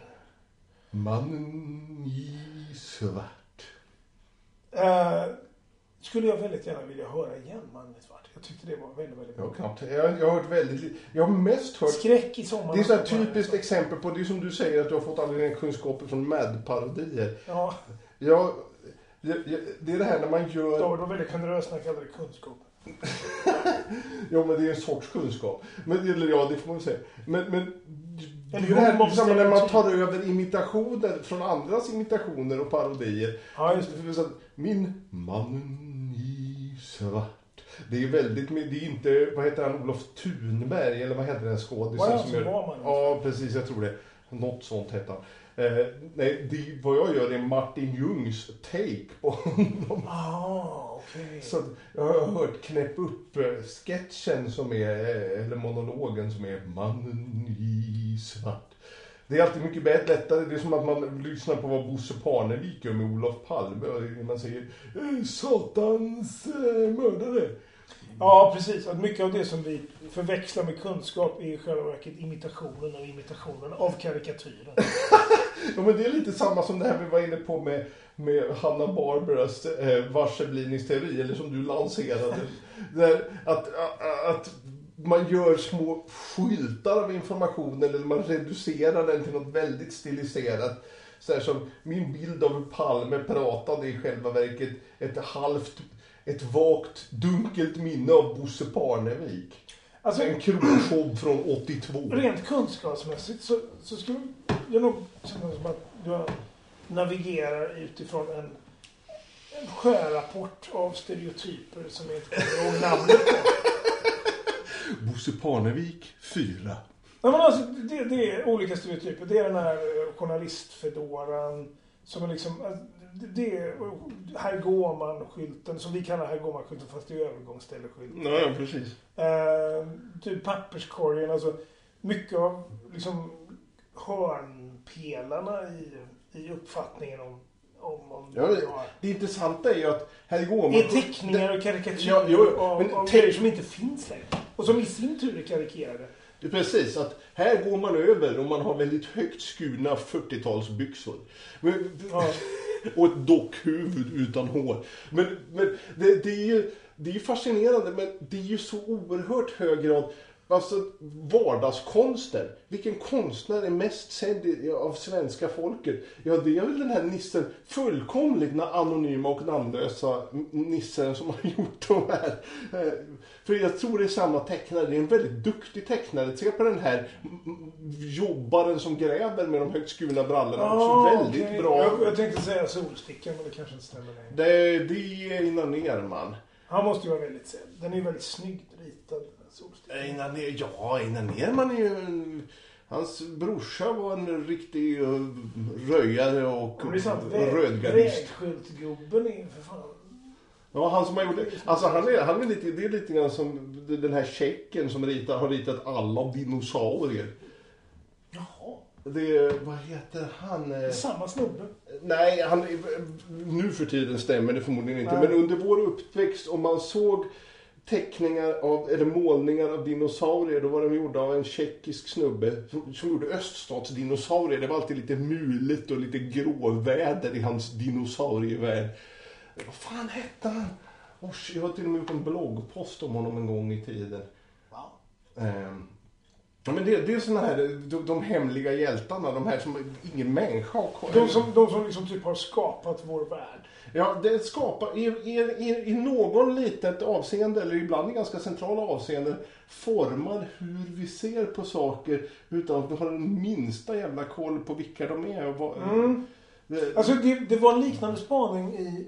Mannen i svart. Eh, skulle jag väldigt gärna vilja höra igen, Mannen i svart. Jag tyckte det var väldigt, väldigt Jag bra. har knappt, jag, jag har hört väldigt lite. Jag har mest hört Skräck i sommar. Det är ett typiskt exempel på, det är som du säger att du har fått all dina kunskaper från Mad-parodier. Ja, Jag, jag, jag, det är det här när man gör, var de väldigt generösa när jag kallade det kunskap. ja men det är en sorts kunskap. Men, eller ja, det får man väl säga. Men, men det är ju det här man när man tar över imitationer från andras imitationer och parodier. Ja, just det. Min mannen i svart. Det är väldigt, det är inte, vad heter han, Olof Thunberg eller vad heter den skådisen han som gör... Ja, precis, jag tror det. Något sånt hette han. Eh, nej, det, vad jag gör är Martin Ljungs take på honom. Ah, okej. Så jag har hört Knäpp upp-sketchen som är, eh, eller monologen som är Mannen i svart. Det är alltid mycket bättre, lättare. Det är som att man lyssnar på vad Bosse Parnevik gör med Olof Palme. Och man säger "Eh, Satans eh, mördare. Ja, precis. Att mycket av det som vi förväxlar med kunskap är i själva verket imitationen av imitationen av karikatyren. Ja, men det är lite samma som det här vi var inne på med, med Hanna Barbaras eh, varseblivningsteori, eller som du lanserade. Där att, att, att man gör små skyltar av informationen eller man reducerar den till något väldigt stiliserat. Så här som min bild av hur Palme pratade i själva verket ett halvt, ett vagt, dunkelt minne av Bosse Parnevik. Alltså, En krogshow från 82. rent kunskapsmässigt så, så skulle jag nog känna som att jag navigerar utifrån en, en sjörapport av stereotyper som jag inte kommer ihåg namnet på. Bosse Parnevik 4. Nej, men alltså, det, det är olika stereotyper. Det är den här journalistfedoran som är liksom... eh, det- Det är herr Gåman-skylten, som vi kallar herr Gåman-skylten fast det är övergångsställeskylt. Ja, ja, precis. Eh, typ papperskorgen, alltså mycket av liksom hörnpelarna i, i uppfattningen om, om, om Ja, det- Det intressanta är ju att här går man... är teckningar och karikatyrer Ja, jo, av, men av grejer som inte finns längre. Och som i sin tur är karikerade. Det är precis, att här går man över och man har väldigt högt skurna 40-talsbyxor. Men- Ja. Och ett dockhuvud utan hår. Men, men det, det är ju det är fascinerande, men det är ju så oerhört hög grad Alltså vardagskonster. Vilken konstnär är mest sedd av svenska folket? Ja, det är väl den här nissen, fullkomligt na- anonyma och namnlösa nissen som har gjort de här. Eh, För jag tror det är samma tecknare, det är en väldigt duktig tecknare. Se på den här jobbaren som gräver med de högt skurna brallorna. Ah, väldigt okej. bra. Jag, jag tänkte säga solstickan, men det kanske inte stämmer längre. Det, det är Einar Nerman. Han måste ju vara väldigt sedd. Den är väldigt snyggt ritad, Einar Ner, ja, Einar Nerman är ju en, Hans brorsa var en riktig eh, röjare och är sant, rödgardist. vägskyltgubben är för fan... Ja, han som har gjort det. Alltså han är, han är lite, det är lite grann som den här tjecken som ritar, har ritat alla dinosaurier. Jaha. Det, vad heter han? Det är eh, samma snubbe. Nej, han, nu för tiden stämmer det förmodligen inte. Nej. Men under vår uppväxt, om man såg teckningar av, eller målningar av dinosaurier, då var de gjorda av en tjeckisk snubbe som, som gjorde öststatsdinosaurier. Det var alltid lite muligt och lite gråväder i hans dinosaurievärld. Vad fan hette han? Ors, jag har till och med gjort en bloggpost om honom en gång i tiden. Ehm, Ja, men det, det är såna här, de, de hemliga hjältarna, de här som ingen människa har De som, de som liksom typ har skapat vår värld. Ja, det skapar i, i, i, någon litet avseende, eller ibland i ganska centrala avseenden, formar hur vi ser på saker utan att vi har den minsta jävla koll på vilka de är. Och vad, Mm. det, Alltså det, det var en liknande spaning i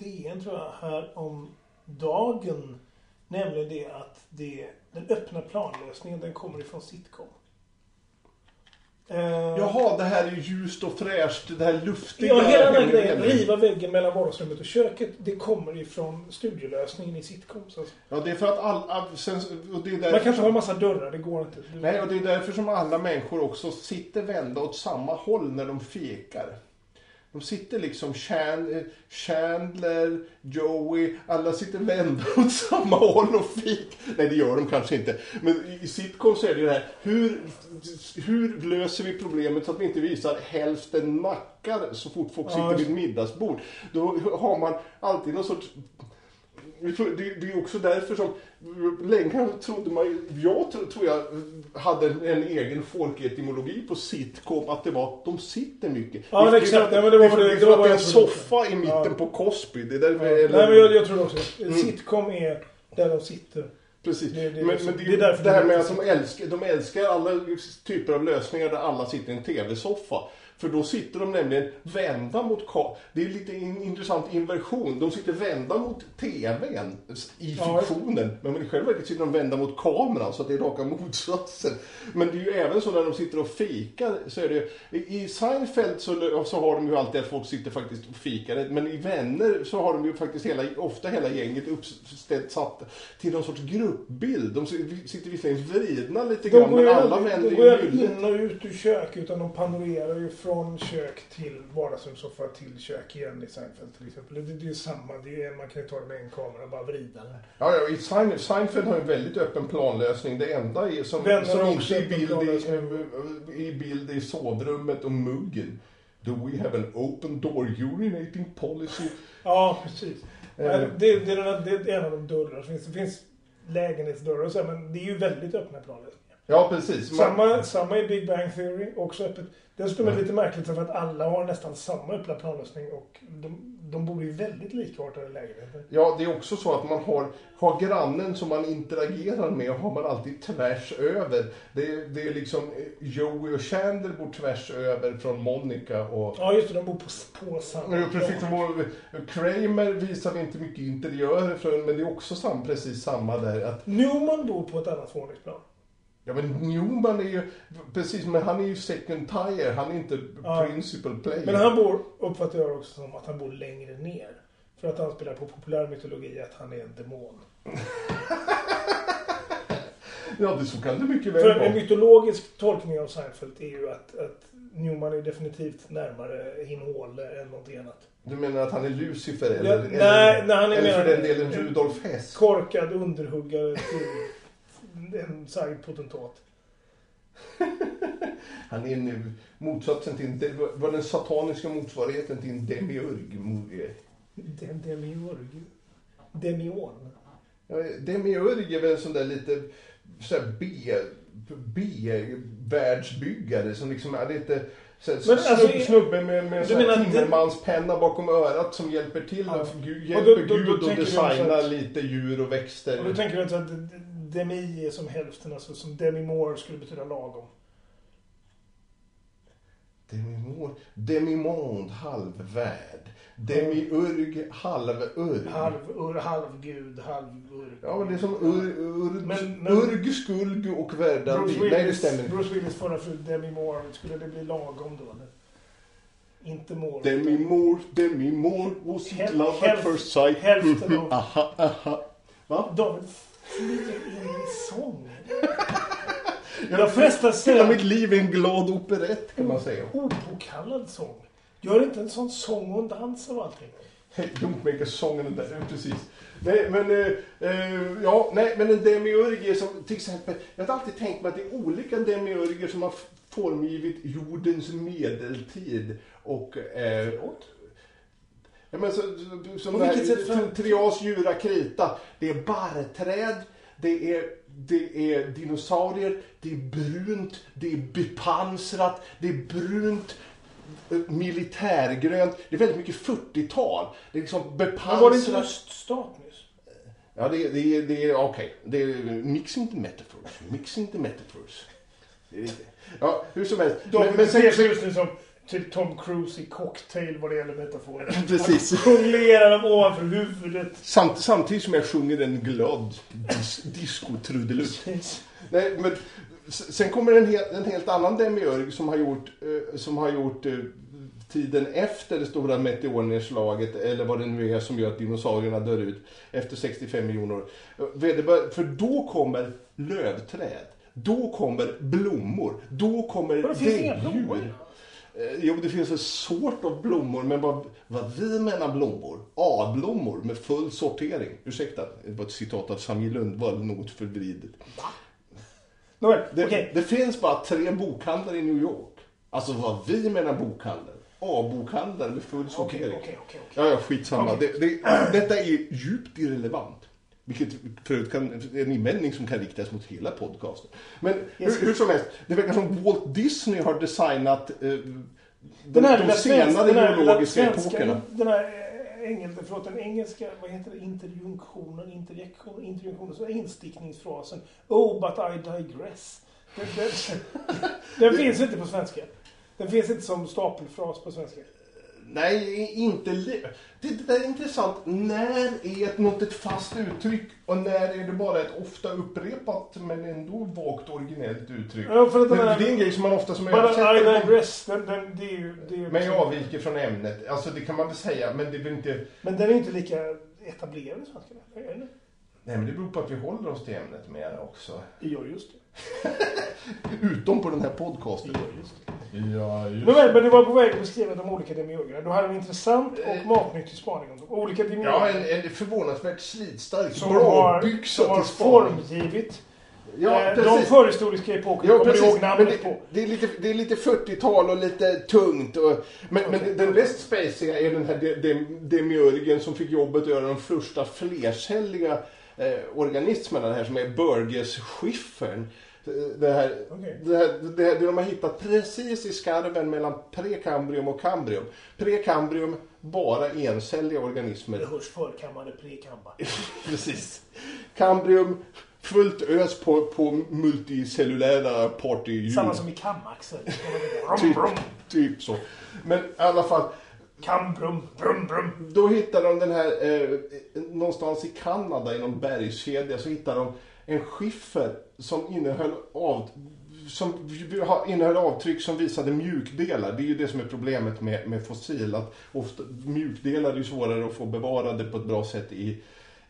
DN tror jag här om dagen. Nämligen det att det, den öppna planlösningen den kommer ifrån sitcom. Eh, Jaha, det här är ljust och fräscht, det här luftiga. Ja, hela den här grejen, riva väggen mellan vardagsrummet och köket, det kommer ifrån studiolösningen i sitcoms. Alltså. Ja, det är för att all, all, sen, och det är Man därför kan inte ha en massa dörrar, det går inte. Nej, och det är därför som alla människor också sitter vända åt samma håll när de fekar. De sitter liksom Chan, Chandler, Joey, alla sitter vända åt samma håll och fik. Nej, det gör de kanske inte. Men i- sitcom så är det ju det här, hur, hur löser vi problemet så att vi inte visar hälften nackar så fort folk sitter vid middagsbord? Då har man alltid någon sorts det, det är också därför som länge trodde man, jag tror, jag hade en egen folketymologi på sitcom, att det var, de sitter mycket. Ja, men det, exakt. det, Ja, men det var för- det- det, för att det är en soffa i mitten Ja. på Cosby. Det är därför, Nej, eller, men jag, jag tror också. Mm. Sitcom är där de sitter. Precis. Det- det men, men det, det är därför det här med att de älskar, de älskar alla typer av lösningar där alla sitter i en tv-soffa. För då sitter de nämligen vända mot ka- Det är lite en intressant inversion. De sitter vända mot tvn i fiktionen. Men i själva verket sitter de vända mot kameran så att det är raka motsatsen. Men det är ju även så när de sitter och fikar så är det i Seinfeld så, så har de ju alltid att folk sitter faktiskt och fikar. Men i Vänner så har de ju faktiskt hela, ofta hela gänget uppställt satt till någon sorts gruppbild. De sitter visserligen vridna lite De grann går men alla vänder de ju går aldrig nyllet. in och ut ur kök utan de panorerar ju från kök till vardagsrumssoffa till kök igen i Seinfeld till exempel. Det, det är samma. Det är, man kan ju ta det med en kamera och bara vrida den. Ja, ja, i Sein- Seinfeld har en väldigt öppen planlösning. Det enda är som, Vänner som också är bild i, i bild i sovrummet och muggen. Do we have an open door urinating policy? Ja, precis. Eh. Nej, Det, det, är den det är en av de dörrar som finns. Det finns lägenhetsdörrar och så, men det är ju väldigt öppna planlösningar. Ja, precis. Samma, samma i Big Bang Theory, också öppet. Dessutom är det Mm. lite märkligt för att alla har nästan samma öppna planlösning och de, de bor i väldigt likartade lägenheter. Ja, det är också så att man har, har grannen som man interagerar med har man alltid tvärs över. Det, är- det är liksom eh, Joey och Chandler bor tvärs över från Monica och Ja, just det, de bor på, på samma Ja, precis. som vår- Kramer visar vi inte mycket interiörer från, men det är också sam, precis samma där. Att, Newman bor på ett annat våningsplan. Ja, men Newman är ju, precis, men han är ju second tier, han är inte Ja. principal player. Men han bor, uppfattar jag också som att han bor längre ner. För att han spelar på populär mytologi att han är en demon. Ja, det så kan det mycket För väl en vara. mytologisk tolkning av Seinfeld är ju att, att Newman är definitivt närmare Hinhåle än någonting annat. Du menar att han är Lucifer eller, Ja, eller, nej, nej, han är eller för den delen Rudolf Hess? Korkad underhuggare till en sagd potentat. Han är nu motsatsen till, en vad den sataniska motsvarigheten till en demiurg. Den demiurg. Demion. Ja, Demiurg är väl en sån där lite så här B, B-världsbyggare som liksom är lite så Men snubb, alltså, snubbe med, med menar att det- timmermanspenna bakom örat som hjälper till Ja. och Gud, Och hjälper då- då- då Gud att designa att- lite djur och växter. Och då tänker du alltså att demi är som hälften, alltså som demi-more skulle betyda lagom. Demimor, demimond, halvvärld. Demiurg, halvurg. Halv-ur, halvgud, halvurk. Ja, men det är som ur, ur, Men- men- urg, skulg och värdan. Nej, det stämmer inte. Bruce Willis förra fru Demi Moore, skulle det bli lagom då eller? Inte Moore. Demimor, demimor, was Häl- love at hälf- first sight? hälften av- Aha, aha. Va? David flyger in i sång. Jag frestas Hela säga mitt liv är en glad operett kan man säga. opåkallad sång. Gör inte en sån sång och en dans av allting. Hey, don't make a song in där, precis. Nej, men, eh, eh, ja, nej, men en demiurg är som, till exempel, jag har alltid tänkt mig att det är olika demiurger som har formgivit jordens medeltid och eh, Ja, men så, som På vilket sätt fram- Trias Jura Krita. Det är barrträd, det är, det är dinosaurier, det är brunt, det är bepansrat, det är brunt, eh, militärgrönt. Det är väldigt mycket 40-tal. Det är liksom Men var det inte bepansrat. öststat nyss? Ja, det, är- det, det är okej. Det är mixing the metaphors. Mixing the metaphors. Ja, hur som helst. David Men, men sen, ser sig just nu som typ Tom Cruise i Cocktail vad det gäller metaforer. precis. Jonglerar dem ovanför huvudet. Samt, samtidigt som jag sjunger en glad dis, disco-trudelutt. Nej, men sen kommer en, hel, en helt annan demiurg som har gjort, eh, som har gjort eh, tiden efter det stora meteornedslaget, eller vad det nu är som gör att dinosaurierna dör ut, efter 65 miljoner år. Eh, För då kommer lövträd, då kommer blommor, då kommer däggdjur. Eh, Jo, det finns en sort av blommor, men vad, vad vi menar blommor, A-blommor med full sortering. Ursäkta, det var ett citat av Sami Lundvall, något förvridet. Nåväl, Det, okej. det finns bara tre bokhandlar i New York. Alltså vad vi menar bokhandel. A-bokhandlare med full Okej, sortering. okej, okej. okej. Ja, ja, skitsamma. Det, det, detta är djupt irrelevant. Vilket förut kan, är en invändning som kan riktas mot hela podcasten. Men Yes. hur, hur som helst, det verkar som Walt Disney har designat eh, de, Den här de senare geologiska epokerna. Den här eh, engel, förlåt, den engelska, vad heter det, interjunktionen, interjektion, interjunktionen, så instickningsfrasen Oh but I digress. Den, den, den finns inte på svenska. Den finns inte som stapelfras på svenska. Nej, inte det, det där är intressant. När är ett, något ett fast uttryck och när är det bara ett ofta upprepat men ändå vagt originellt uttryck? Ja, för att den det, här- det är en grej som man ofta som But I översättare... digress, den, den, det är ju... Det är ju Men jag avviker från ämnet. Alltså det kan man väl säga, men det är väl inte... Men den är inte lika etablerad i svenska. Eller? Nej, men det beror på att vi håller oss till ämnet mer också. Gör just det. Utom på den här podcasten. Det. Ja, just Men, men du var på väg att beskriva de olika demiurgerna. Du hade en intressant och matnyttig spaning om olika Ja, demiurgerna. en, en förvånansvärt slitstark som har, blåbyxa som har till formgivit Ja, eh, de förhistoriska epokerna. Ja, kommer du precis. ihåg Men namnet det, på? det, är lite, det är lite 40-tal och lite tungt. Och, men, Okej. men den mest spaciga är den här de, de, demiurgen som fick jobbet att göra de första flercelliga eh, organismerna, här som är Burgess-skiffern. Det här, Okej. det, här, det, här, det de har hittat precis i skarven mellan prekambrium och kambrium. Prekambrium, bara encelliga organismer. Det hörs förkammare, prekambar. Precis. Kambrium, fullt ös på, på multicellulära partydjur. Samma som i kamaxel. Typ, typ så. Men i alla fall, Kambrum, brum, brum. då hittar de den här, eh, någonstans i Kanada i någon bergskedja så hittar de en skiffer som innehöll av som innehöll avtryck som visade mjukdelar. Det är ju det som är problemet med, med fossil. Att ofta, mjukdelar är ju svårare att få bevarade på ett bra sätt i,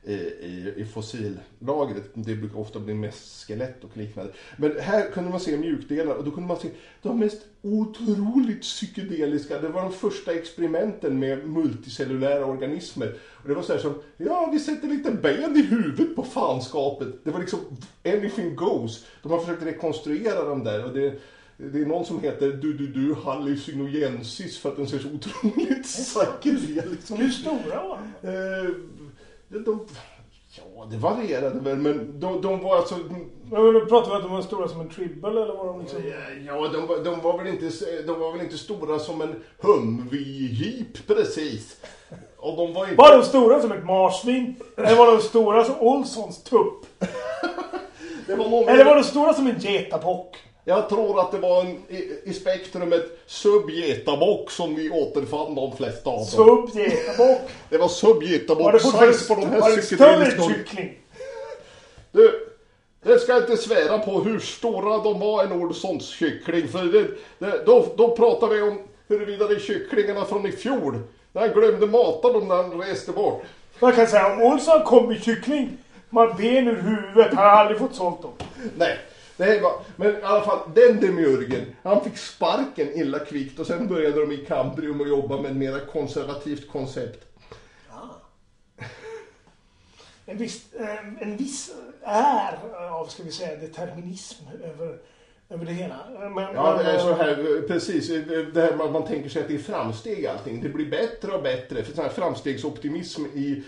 i, i, fossillagret. Det brukar ofta bli mest skelett och liknande. Men här kunde man se mjukdelar och då kunde man se de mest otroligt psykedeliska. Det var de första experimenten med multicellulära organismer. Och det var så här som, ja vi sätter lite ben i huvudet på fanskapet. Det var liksom anything goes. De har försökt rekonstruera dem där och det det är någon som heter du du du hallucinogensis för att den ser så otroligt psykedelisk Hur stora var de? De, ja, det varierade väl, men de, de var alltså... Men då pratar vi att de var stora som en tribble eller var de liksom... Ja, de, var- de, var väl inte, de var väl inte stora som en Humvee-jeep precis. Och de var inte... Var de stora som ett marsvin? Eller var de stora som Olssons tupp? Det var någon, Eller var de stora som en getabock? Jag tror att det var en, i, i spektrumet subgetabock som vi återfann de flesta av dem. Subgetabock? Det var subgetabock det size på de här det psykedeliska... kyckling? Du, jag ska inte svära på hur stora de var en Olssons kyckling. För det, det, då, då pratar vi om huruvida det är kycklingarna från i fjol. När han glömde mata dem när han reste bort. Man kan säga om Olsson kom med kyckling med ben ur huvudet har jag aldrig fått sålt dem. Nej, det var, men i alla fall den demiurgen, han fick sparken illa kvickt och sen började de i Kambrium och jobba med ett mera konservativt koncept. En viss, eh, en viss är av, ska vi säga, determinism över, över det hela. Men, Ja, men, det är så eh, här, precis. Det här man, man tänker sig att det är framsteg allting. Det blir bättre och bättre. För sån här framstegsoptimism i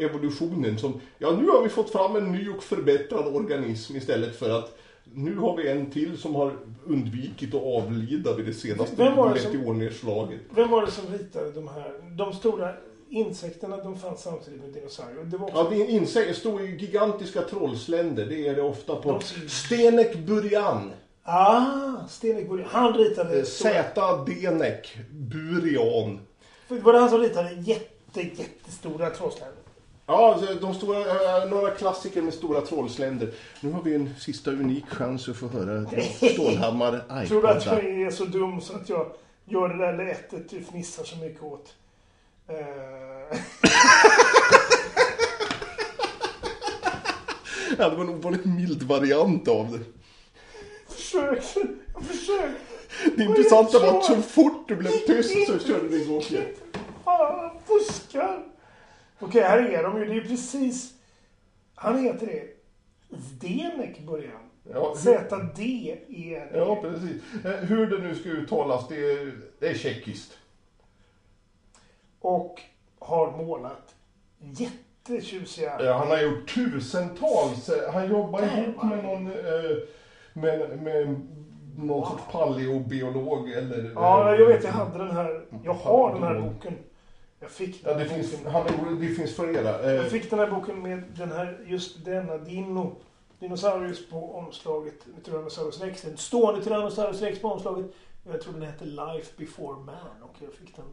evolutionen som, ja nu har vi fått fram en ny och förbättrad organism istället för att nu har vi en till som har undvikit att avlida vid det senaste meteornedslaget. Vem var det som ritade de här, de stora insekterna de fanns samtidigt med dinosaurier? Det var också, Ja, det är inse- står ju gigantiska trollsländer. Det är det ofta på De Stenek Burian. Ah, Stenek Burian. Han ritade... stora- Z. Denek Burian. Var det han som ritade jätte, jättestora trollsländer? Ja, alltså, de stora, eh, några klassiker med stora trollsländer. Nu har vi en sista unik chans att få höra Stålhammar Tror du att jag iPodda. är så dum så att jag gör det där lätet du fnissar så mycket åt? Eh, Ja, det var en ovanligt mild variant av det. försök, jag försök. Det intressanta var att så fort du blev tyst så körde det igång igen. Fan, fuskar. Okej, här är de ju. Det är precis... Han heter det. Zdenek börjar han. Ja, Z-D-E-N. Ja, precis. Eh, Hur det nu ska uttalas, det är, det är tjeckiskt. och har målat jättetjusiga... Ja, han har gjort tusentals. Han jobbar ihop med någon, eh, med, med någon sorts paleobiolog eller... Ja, eh, jag vet. Jag hade den här. Jag har den här boken. Jag fick Ja, den det här finns, han, det finns flera. Eh, Jag fick den här boken med den här, just denna Dino. Dinosaurus på omslaget Tyrannosaurus rex. En stående Tyrannosaurus rex på omslaget. Jag tror den hette Life before man och jag fick den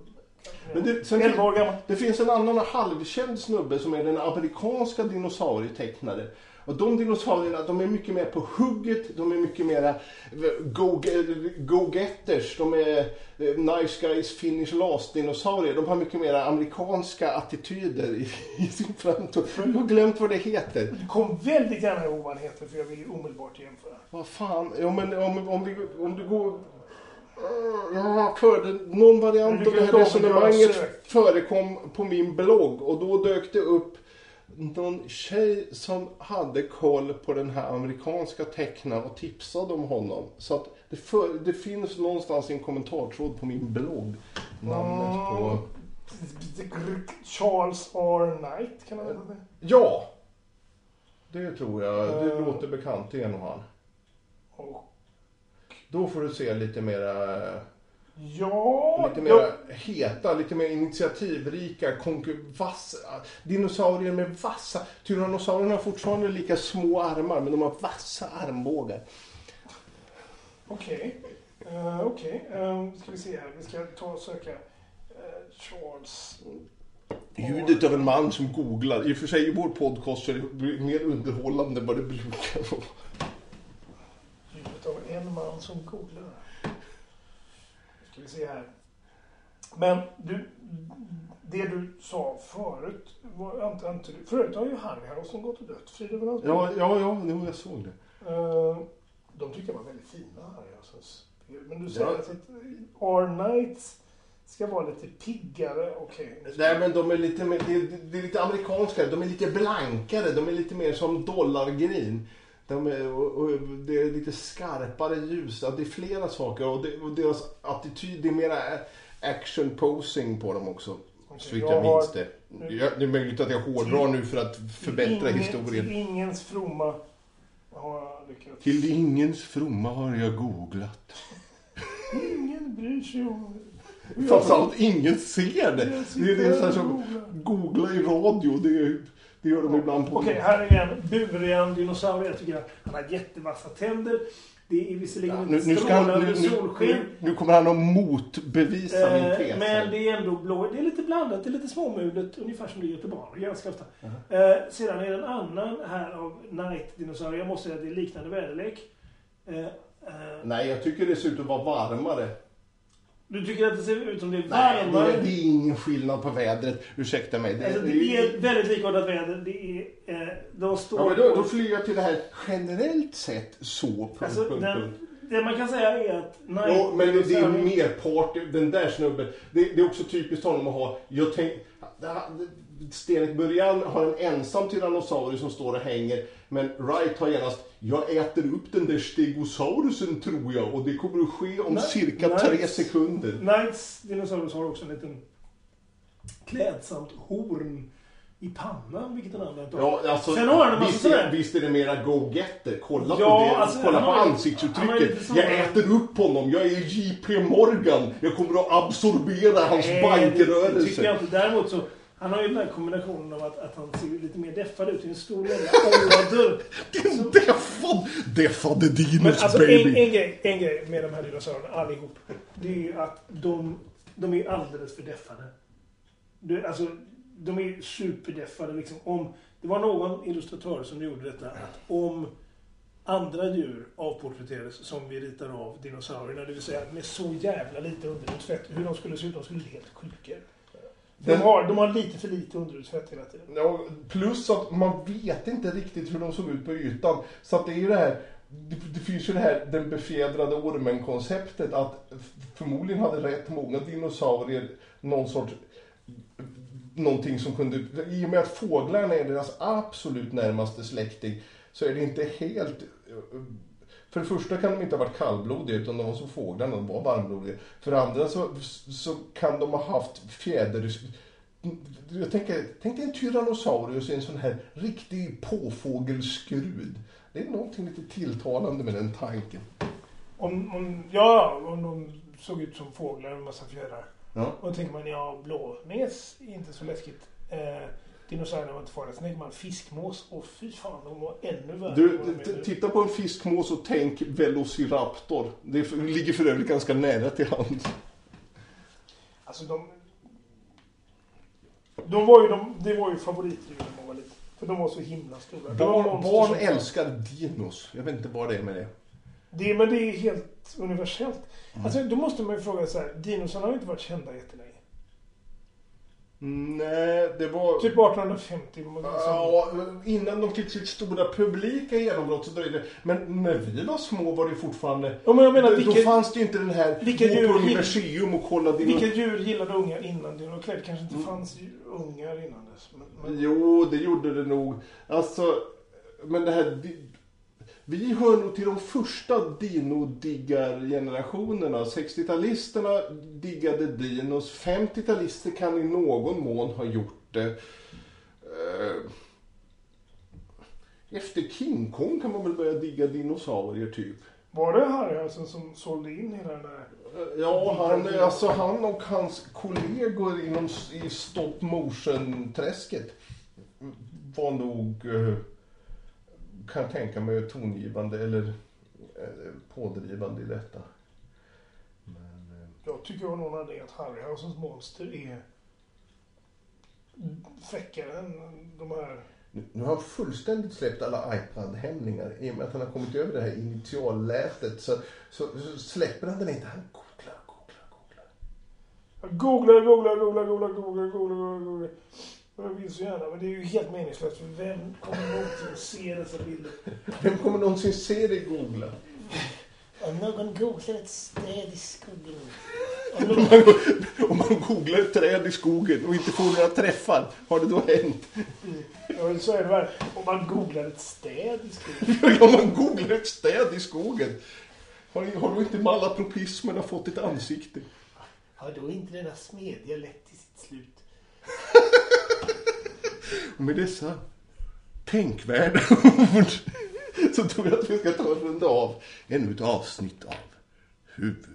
Men det- sen- 11 år gammal. Det finns en annan halvkänd snubbe som är den amerikanska dinosaurietecknare. Och de dinosaurierna, de är mycket mer på hugget, de är mycket mera go- go-getters, de är eh, nice guys finish last dinosaurier. De har mycket mer amerikanska attityder i, i sin framtid. Jag har glömt vad det heter. Kom väldigt gärna ihåg vad han heter för jag vill ju omedelbart jämföra. Vad fan, ja, men om, om, vi, om du går... Jag hörde någon variant av det här resonemanget förekom på min blogg och då dök det upp någon tjej som hade koll på den här amerikanska tecknaren och tipsade om honom. Så att det, för, det finns någonstans i en kommentartråd på min blogg namnet på... Charles R. Knight kan han heta det? Ja! Det tror jag. Det låter bekant. Det är nog han. Och Då får du se lite mera... ja, Lite mer jag, heta, lite mer initiativrika, vassa, dinosaurier med vassa. Tyrannosaurierna har fortfarande lika små armar men de har vassa armbågar. okej. Eh, Okej, Eh, ska vi se här. Vi ska ta och söka eh, Charles. Ljudet av en man som googlar. I och för sig i vår podcast så är det mer underhållande än vad det brukar vara. En man som googlar. Ska vi se här. Men du, det du sa förut, var, ante, ante, förut har ju Harry Harrison gått och dött. Frid över hans Ja, ja, ja, jo, jag såg det. Eh, De tycker jag var väldigt fina, Harry Harrisons. Men du säger Ja. att R. Knights ska vara lite piggare. Okej. Nej men de är lite mer, det, är, det är lite amerikanskare, de är lite blankare, de är lite mer som dollargreen. De är, och, och det är lite skarpare ljus, det är flera saker och, det, och deras attityd, det är mera action posing på dem också. Så vitt jag jag minns det. Ja, Det är möjligt att jag hårdrar nu för att förbättra Ingen- historien. Till ingens fromma har jag lyckats. Till ingens fromma har jag googlat. Ingen bryr sig om... Framförallt ingen ser det. Jag Det är det så här som googla i radio, det, det gör de ibland på... Okej, här är en burian dinosaurie. Jag tycker att han har jättevassa tänder. Det är visserligen Ja, nu, nu, ska han, nu, nu, solsken. nu, nu kommer han att motbevisa min Eh, tes. men det är ändå blå. Det är lite blandat, det är lite småmulet, ungefär som det är i Göteborg ganska ofta. Uh-huh. Eh, sedan är det en annan här av Night-dinosaurier. Jag måste säga att det är liknande väderlek. Eh, eh, Nej, jag tycker det ser ut att vara varmare. Du tycker att det ser ut som det är Nej, varmare? är- det är ingen skillnad på vädret. Ursäkta mig. Det, Alltså, det är väldigt likartat väder. Det är, eh, de står ja, men då, då flyger jag till det här generellt sett så. Punkt, Alltså, punkt, den, punkt. det man kan säga är att Night Jo, men det, det är dinosaurier- merpart, den där snubben. Det, det är också typiskt honom att ha, jag tänk, Stenek Början har en ensam tyrannosaurus som står och hänger. Men Wright har genast, jag äter upp den där stegosaurusen tror jag. Och det kommer att ske om Nej, cirka tre sekunder. Knights dinosaurus har också en liten klädsamt horn i pannan, vilket den andra inte har. Ja, alltså, Sen har han en massa visst, sådär- är, visst är det mera go-getter. Kolla Ja, på det. alltså, Kolla på har ansiktsuttrycket. Jag äter upp honom. Jag är JP Morgan. Jag kommer att absorbera hans Nej, det tycker jag bankrörelse. inte. Däremot så, han har ju den här kombinationen av att, att han ser lite mer deffad ut. Är en stor jävla åder. Din deffad, deffade Men dinos alltså baby. en, en, grej, en grej med de här dinosaurierna allihop. Det är ju att de, de är alldeles för deffade. Det, alltså, de är superdeffade liksom. Om, det var någon illustratör som gjorde detta. Att om andra djur avporträtterades som vi ritar av dinosaurierna. Det vill säga med så jävla lite underutsvett. Hur de skulle se ut, de skulle bli helt sjuka. De har, de har lite för lite underutsvett hela tiden. Ja, plus att man vet inte riktigt hur de såg ut på ytan. Så att det är ju det här, det, det finns ju det här den befjädrade ormen-konceptet att förmodligen hade rätt många dinosaurier någon sorts någonting som kunde, i och med att fåglarna är deras absolut närmaste släkting så är det inte helt För det första kan de inte ha varit kallblodiga utan de var som fåglarna, de var varmblodiga. För det andra så, så kan de ha haft fjäder... Jag tänker, tänk dig en Tyrannosaurus, en sån här riktig påfågelskrud. Det är någonting lite tilltalande med den tanken. Om, om, ja, om de såg ut som fåglar med massa fjädrar. Ja. Och då tänker man, ja, blåmes är inte så läskigt. Eh, dinosaurierna var inte farliga. Sen tänker man fiskmås. Och fy fan, de var ännu värre. Du, titta på en fiskmås och tänk Velociraptor. Det ligger för övrigt ganska nära till hands. Alltså de... De var ju, de, det var ju favoritdjur när man var liten. För de var så himla stora. Barn, barn som- älskar dinos. Jag vet inte vad det är med det. Det, men det är helt universellt. Mm. Alltså, då måste man ju fråga så här. Dinosaurierna har ju inte varit kända jättelänge. Nej, det var... Typ 1850. men liksom- Ja, innan de fick sitt stora publika genombrott så dröjde det. Men när vi var små var det fortfarande... Ja, men jag menar, då vilka, fanns det ju inte den här vilka djur- på universium och kolla din... vilka djur gillade ungar innan dino? Det kanske inte Mm. fanns ungar innan dess. Men, men, Jo, det gjorde det nog. Alltså, men det här... Vi hör nog till de första dinodiggar-generationerna. 60-talisterna diggade dinos. 50-talister kan i någon mån ha gjort det. Eh, Efter King Kong kan man väl börja digga dinosaurier typ. var det Harryhausen som sålde in hela den där? Eh, Ja, han, alltså han och hans kollegor inom, i stop motion-träsket var nog, eh, kan jag tänka mig, tongivande eller eh, pådrivande i detta. Men, eh, Jag tycker av någon anledning att Harryhausens monster är fräckare än de här. nu, har han fullständigt släppt alla iPad-hämningar i och med att han har kommit över det här initiallätet. Så, så, så släpper han den inte. Han googlar, googlar, googlar. Googlar, googlar, googlar, googlar, googlar, googlar, googlar. Jag vill så gärna, men det är ju helt meningslöst. Vem kommer någonsin se dessa bilder? Vem kommer någonsin se dig googla? Om någon googlar ett städ i skogen. Om Om någon, man, om man googlar ett träd i skogen och inte får några träffar, har det då hänt? ja, så är det väl. Om man googlar ett städ i skogen. Om man googlar ett städ i skogen, har, har då inte malapropismerna fått ett ansikte? Har då inte denna smedja lett till sitt slut? Och med dessa tänkvärda ord så tror jag att vi ska ta och runda av ännu ett avsnitt av Huvud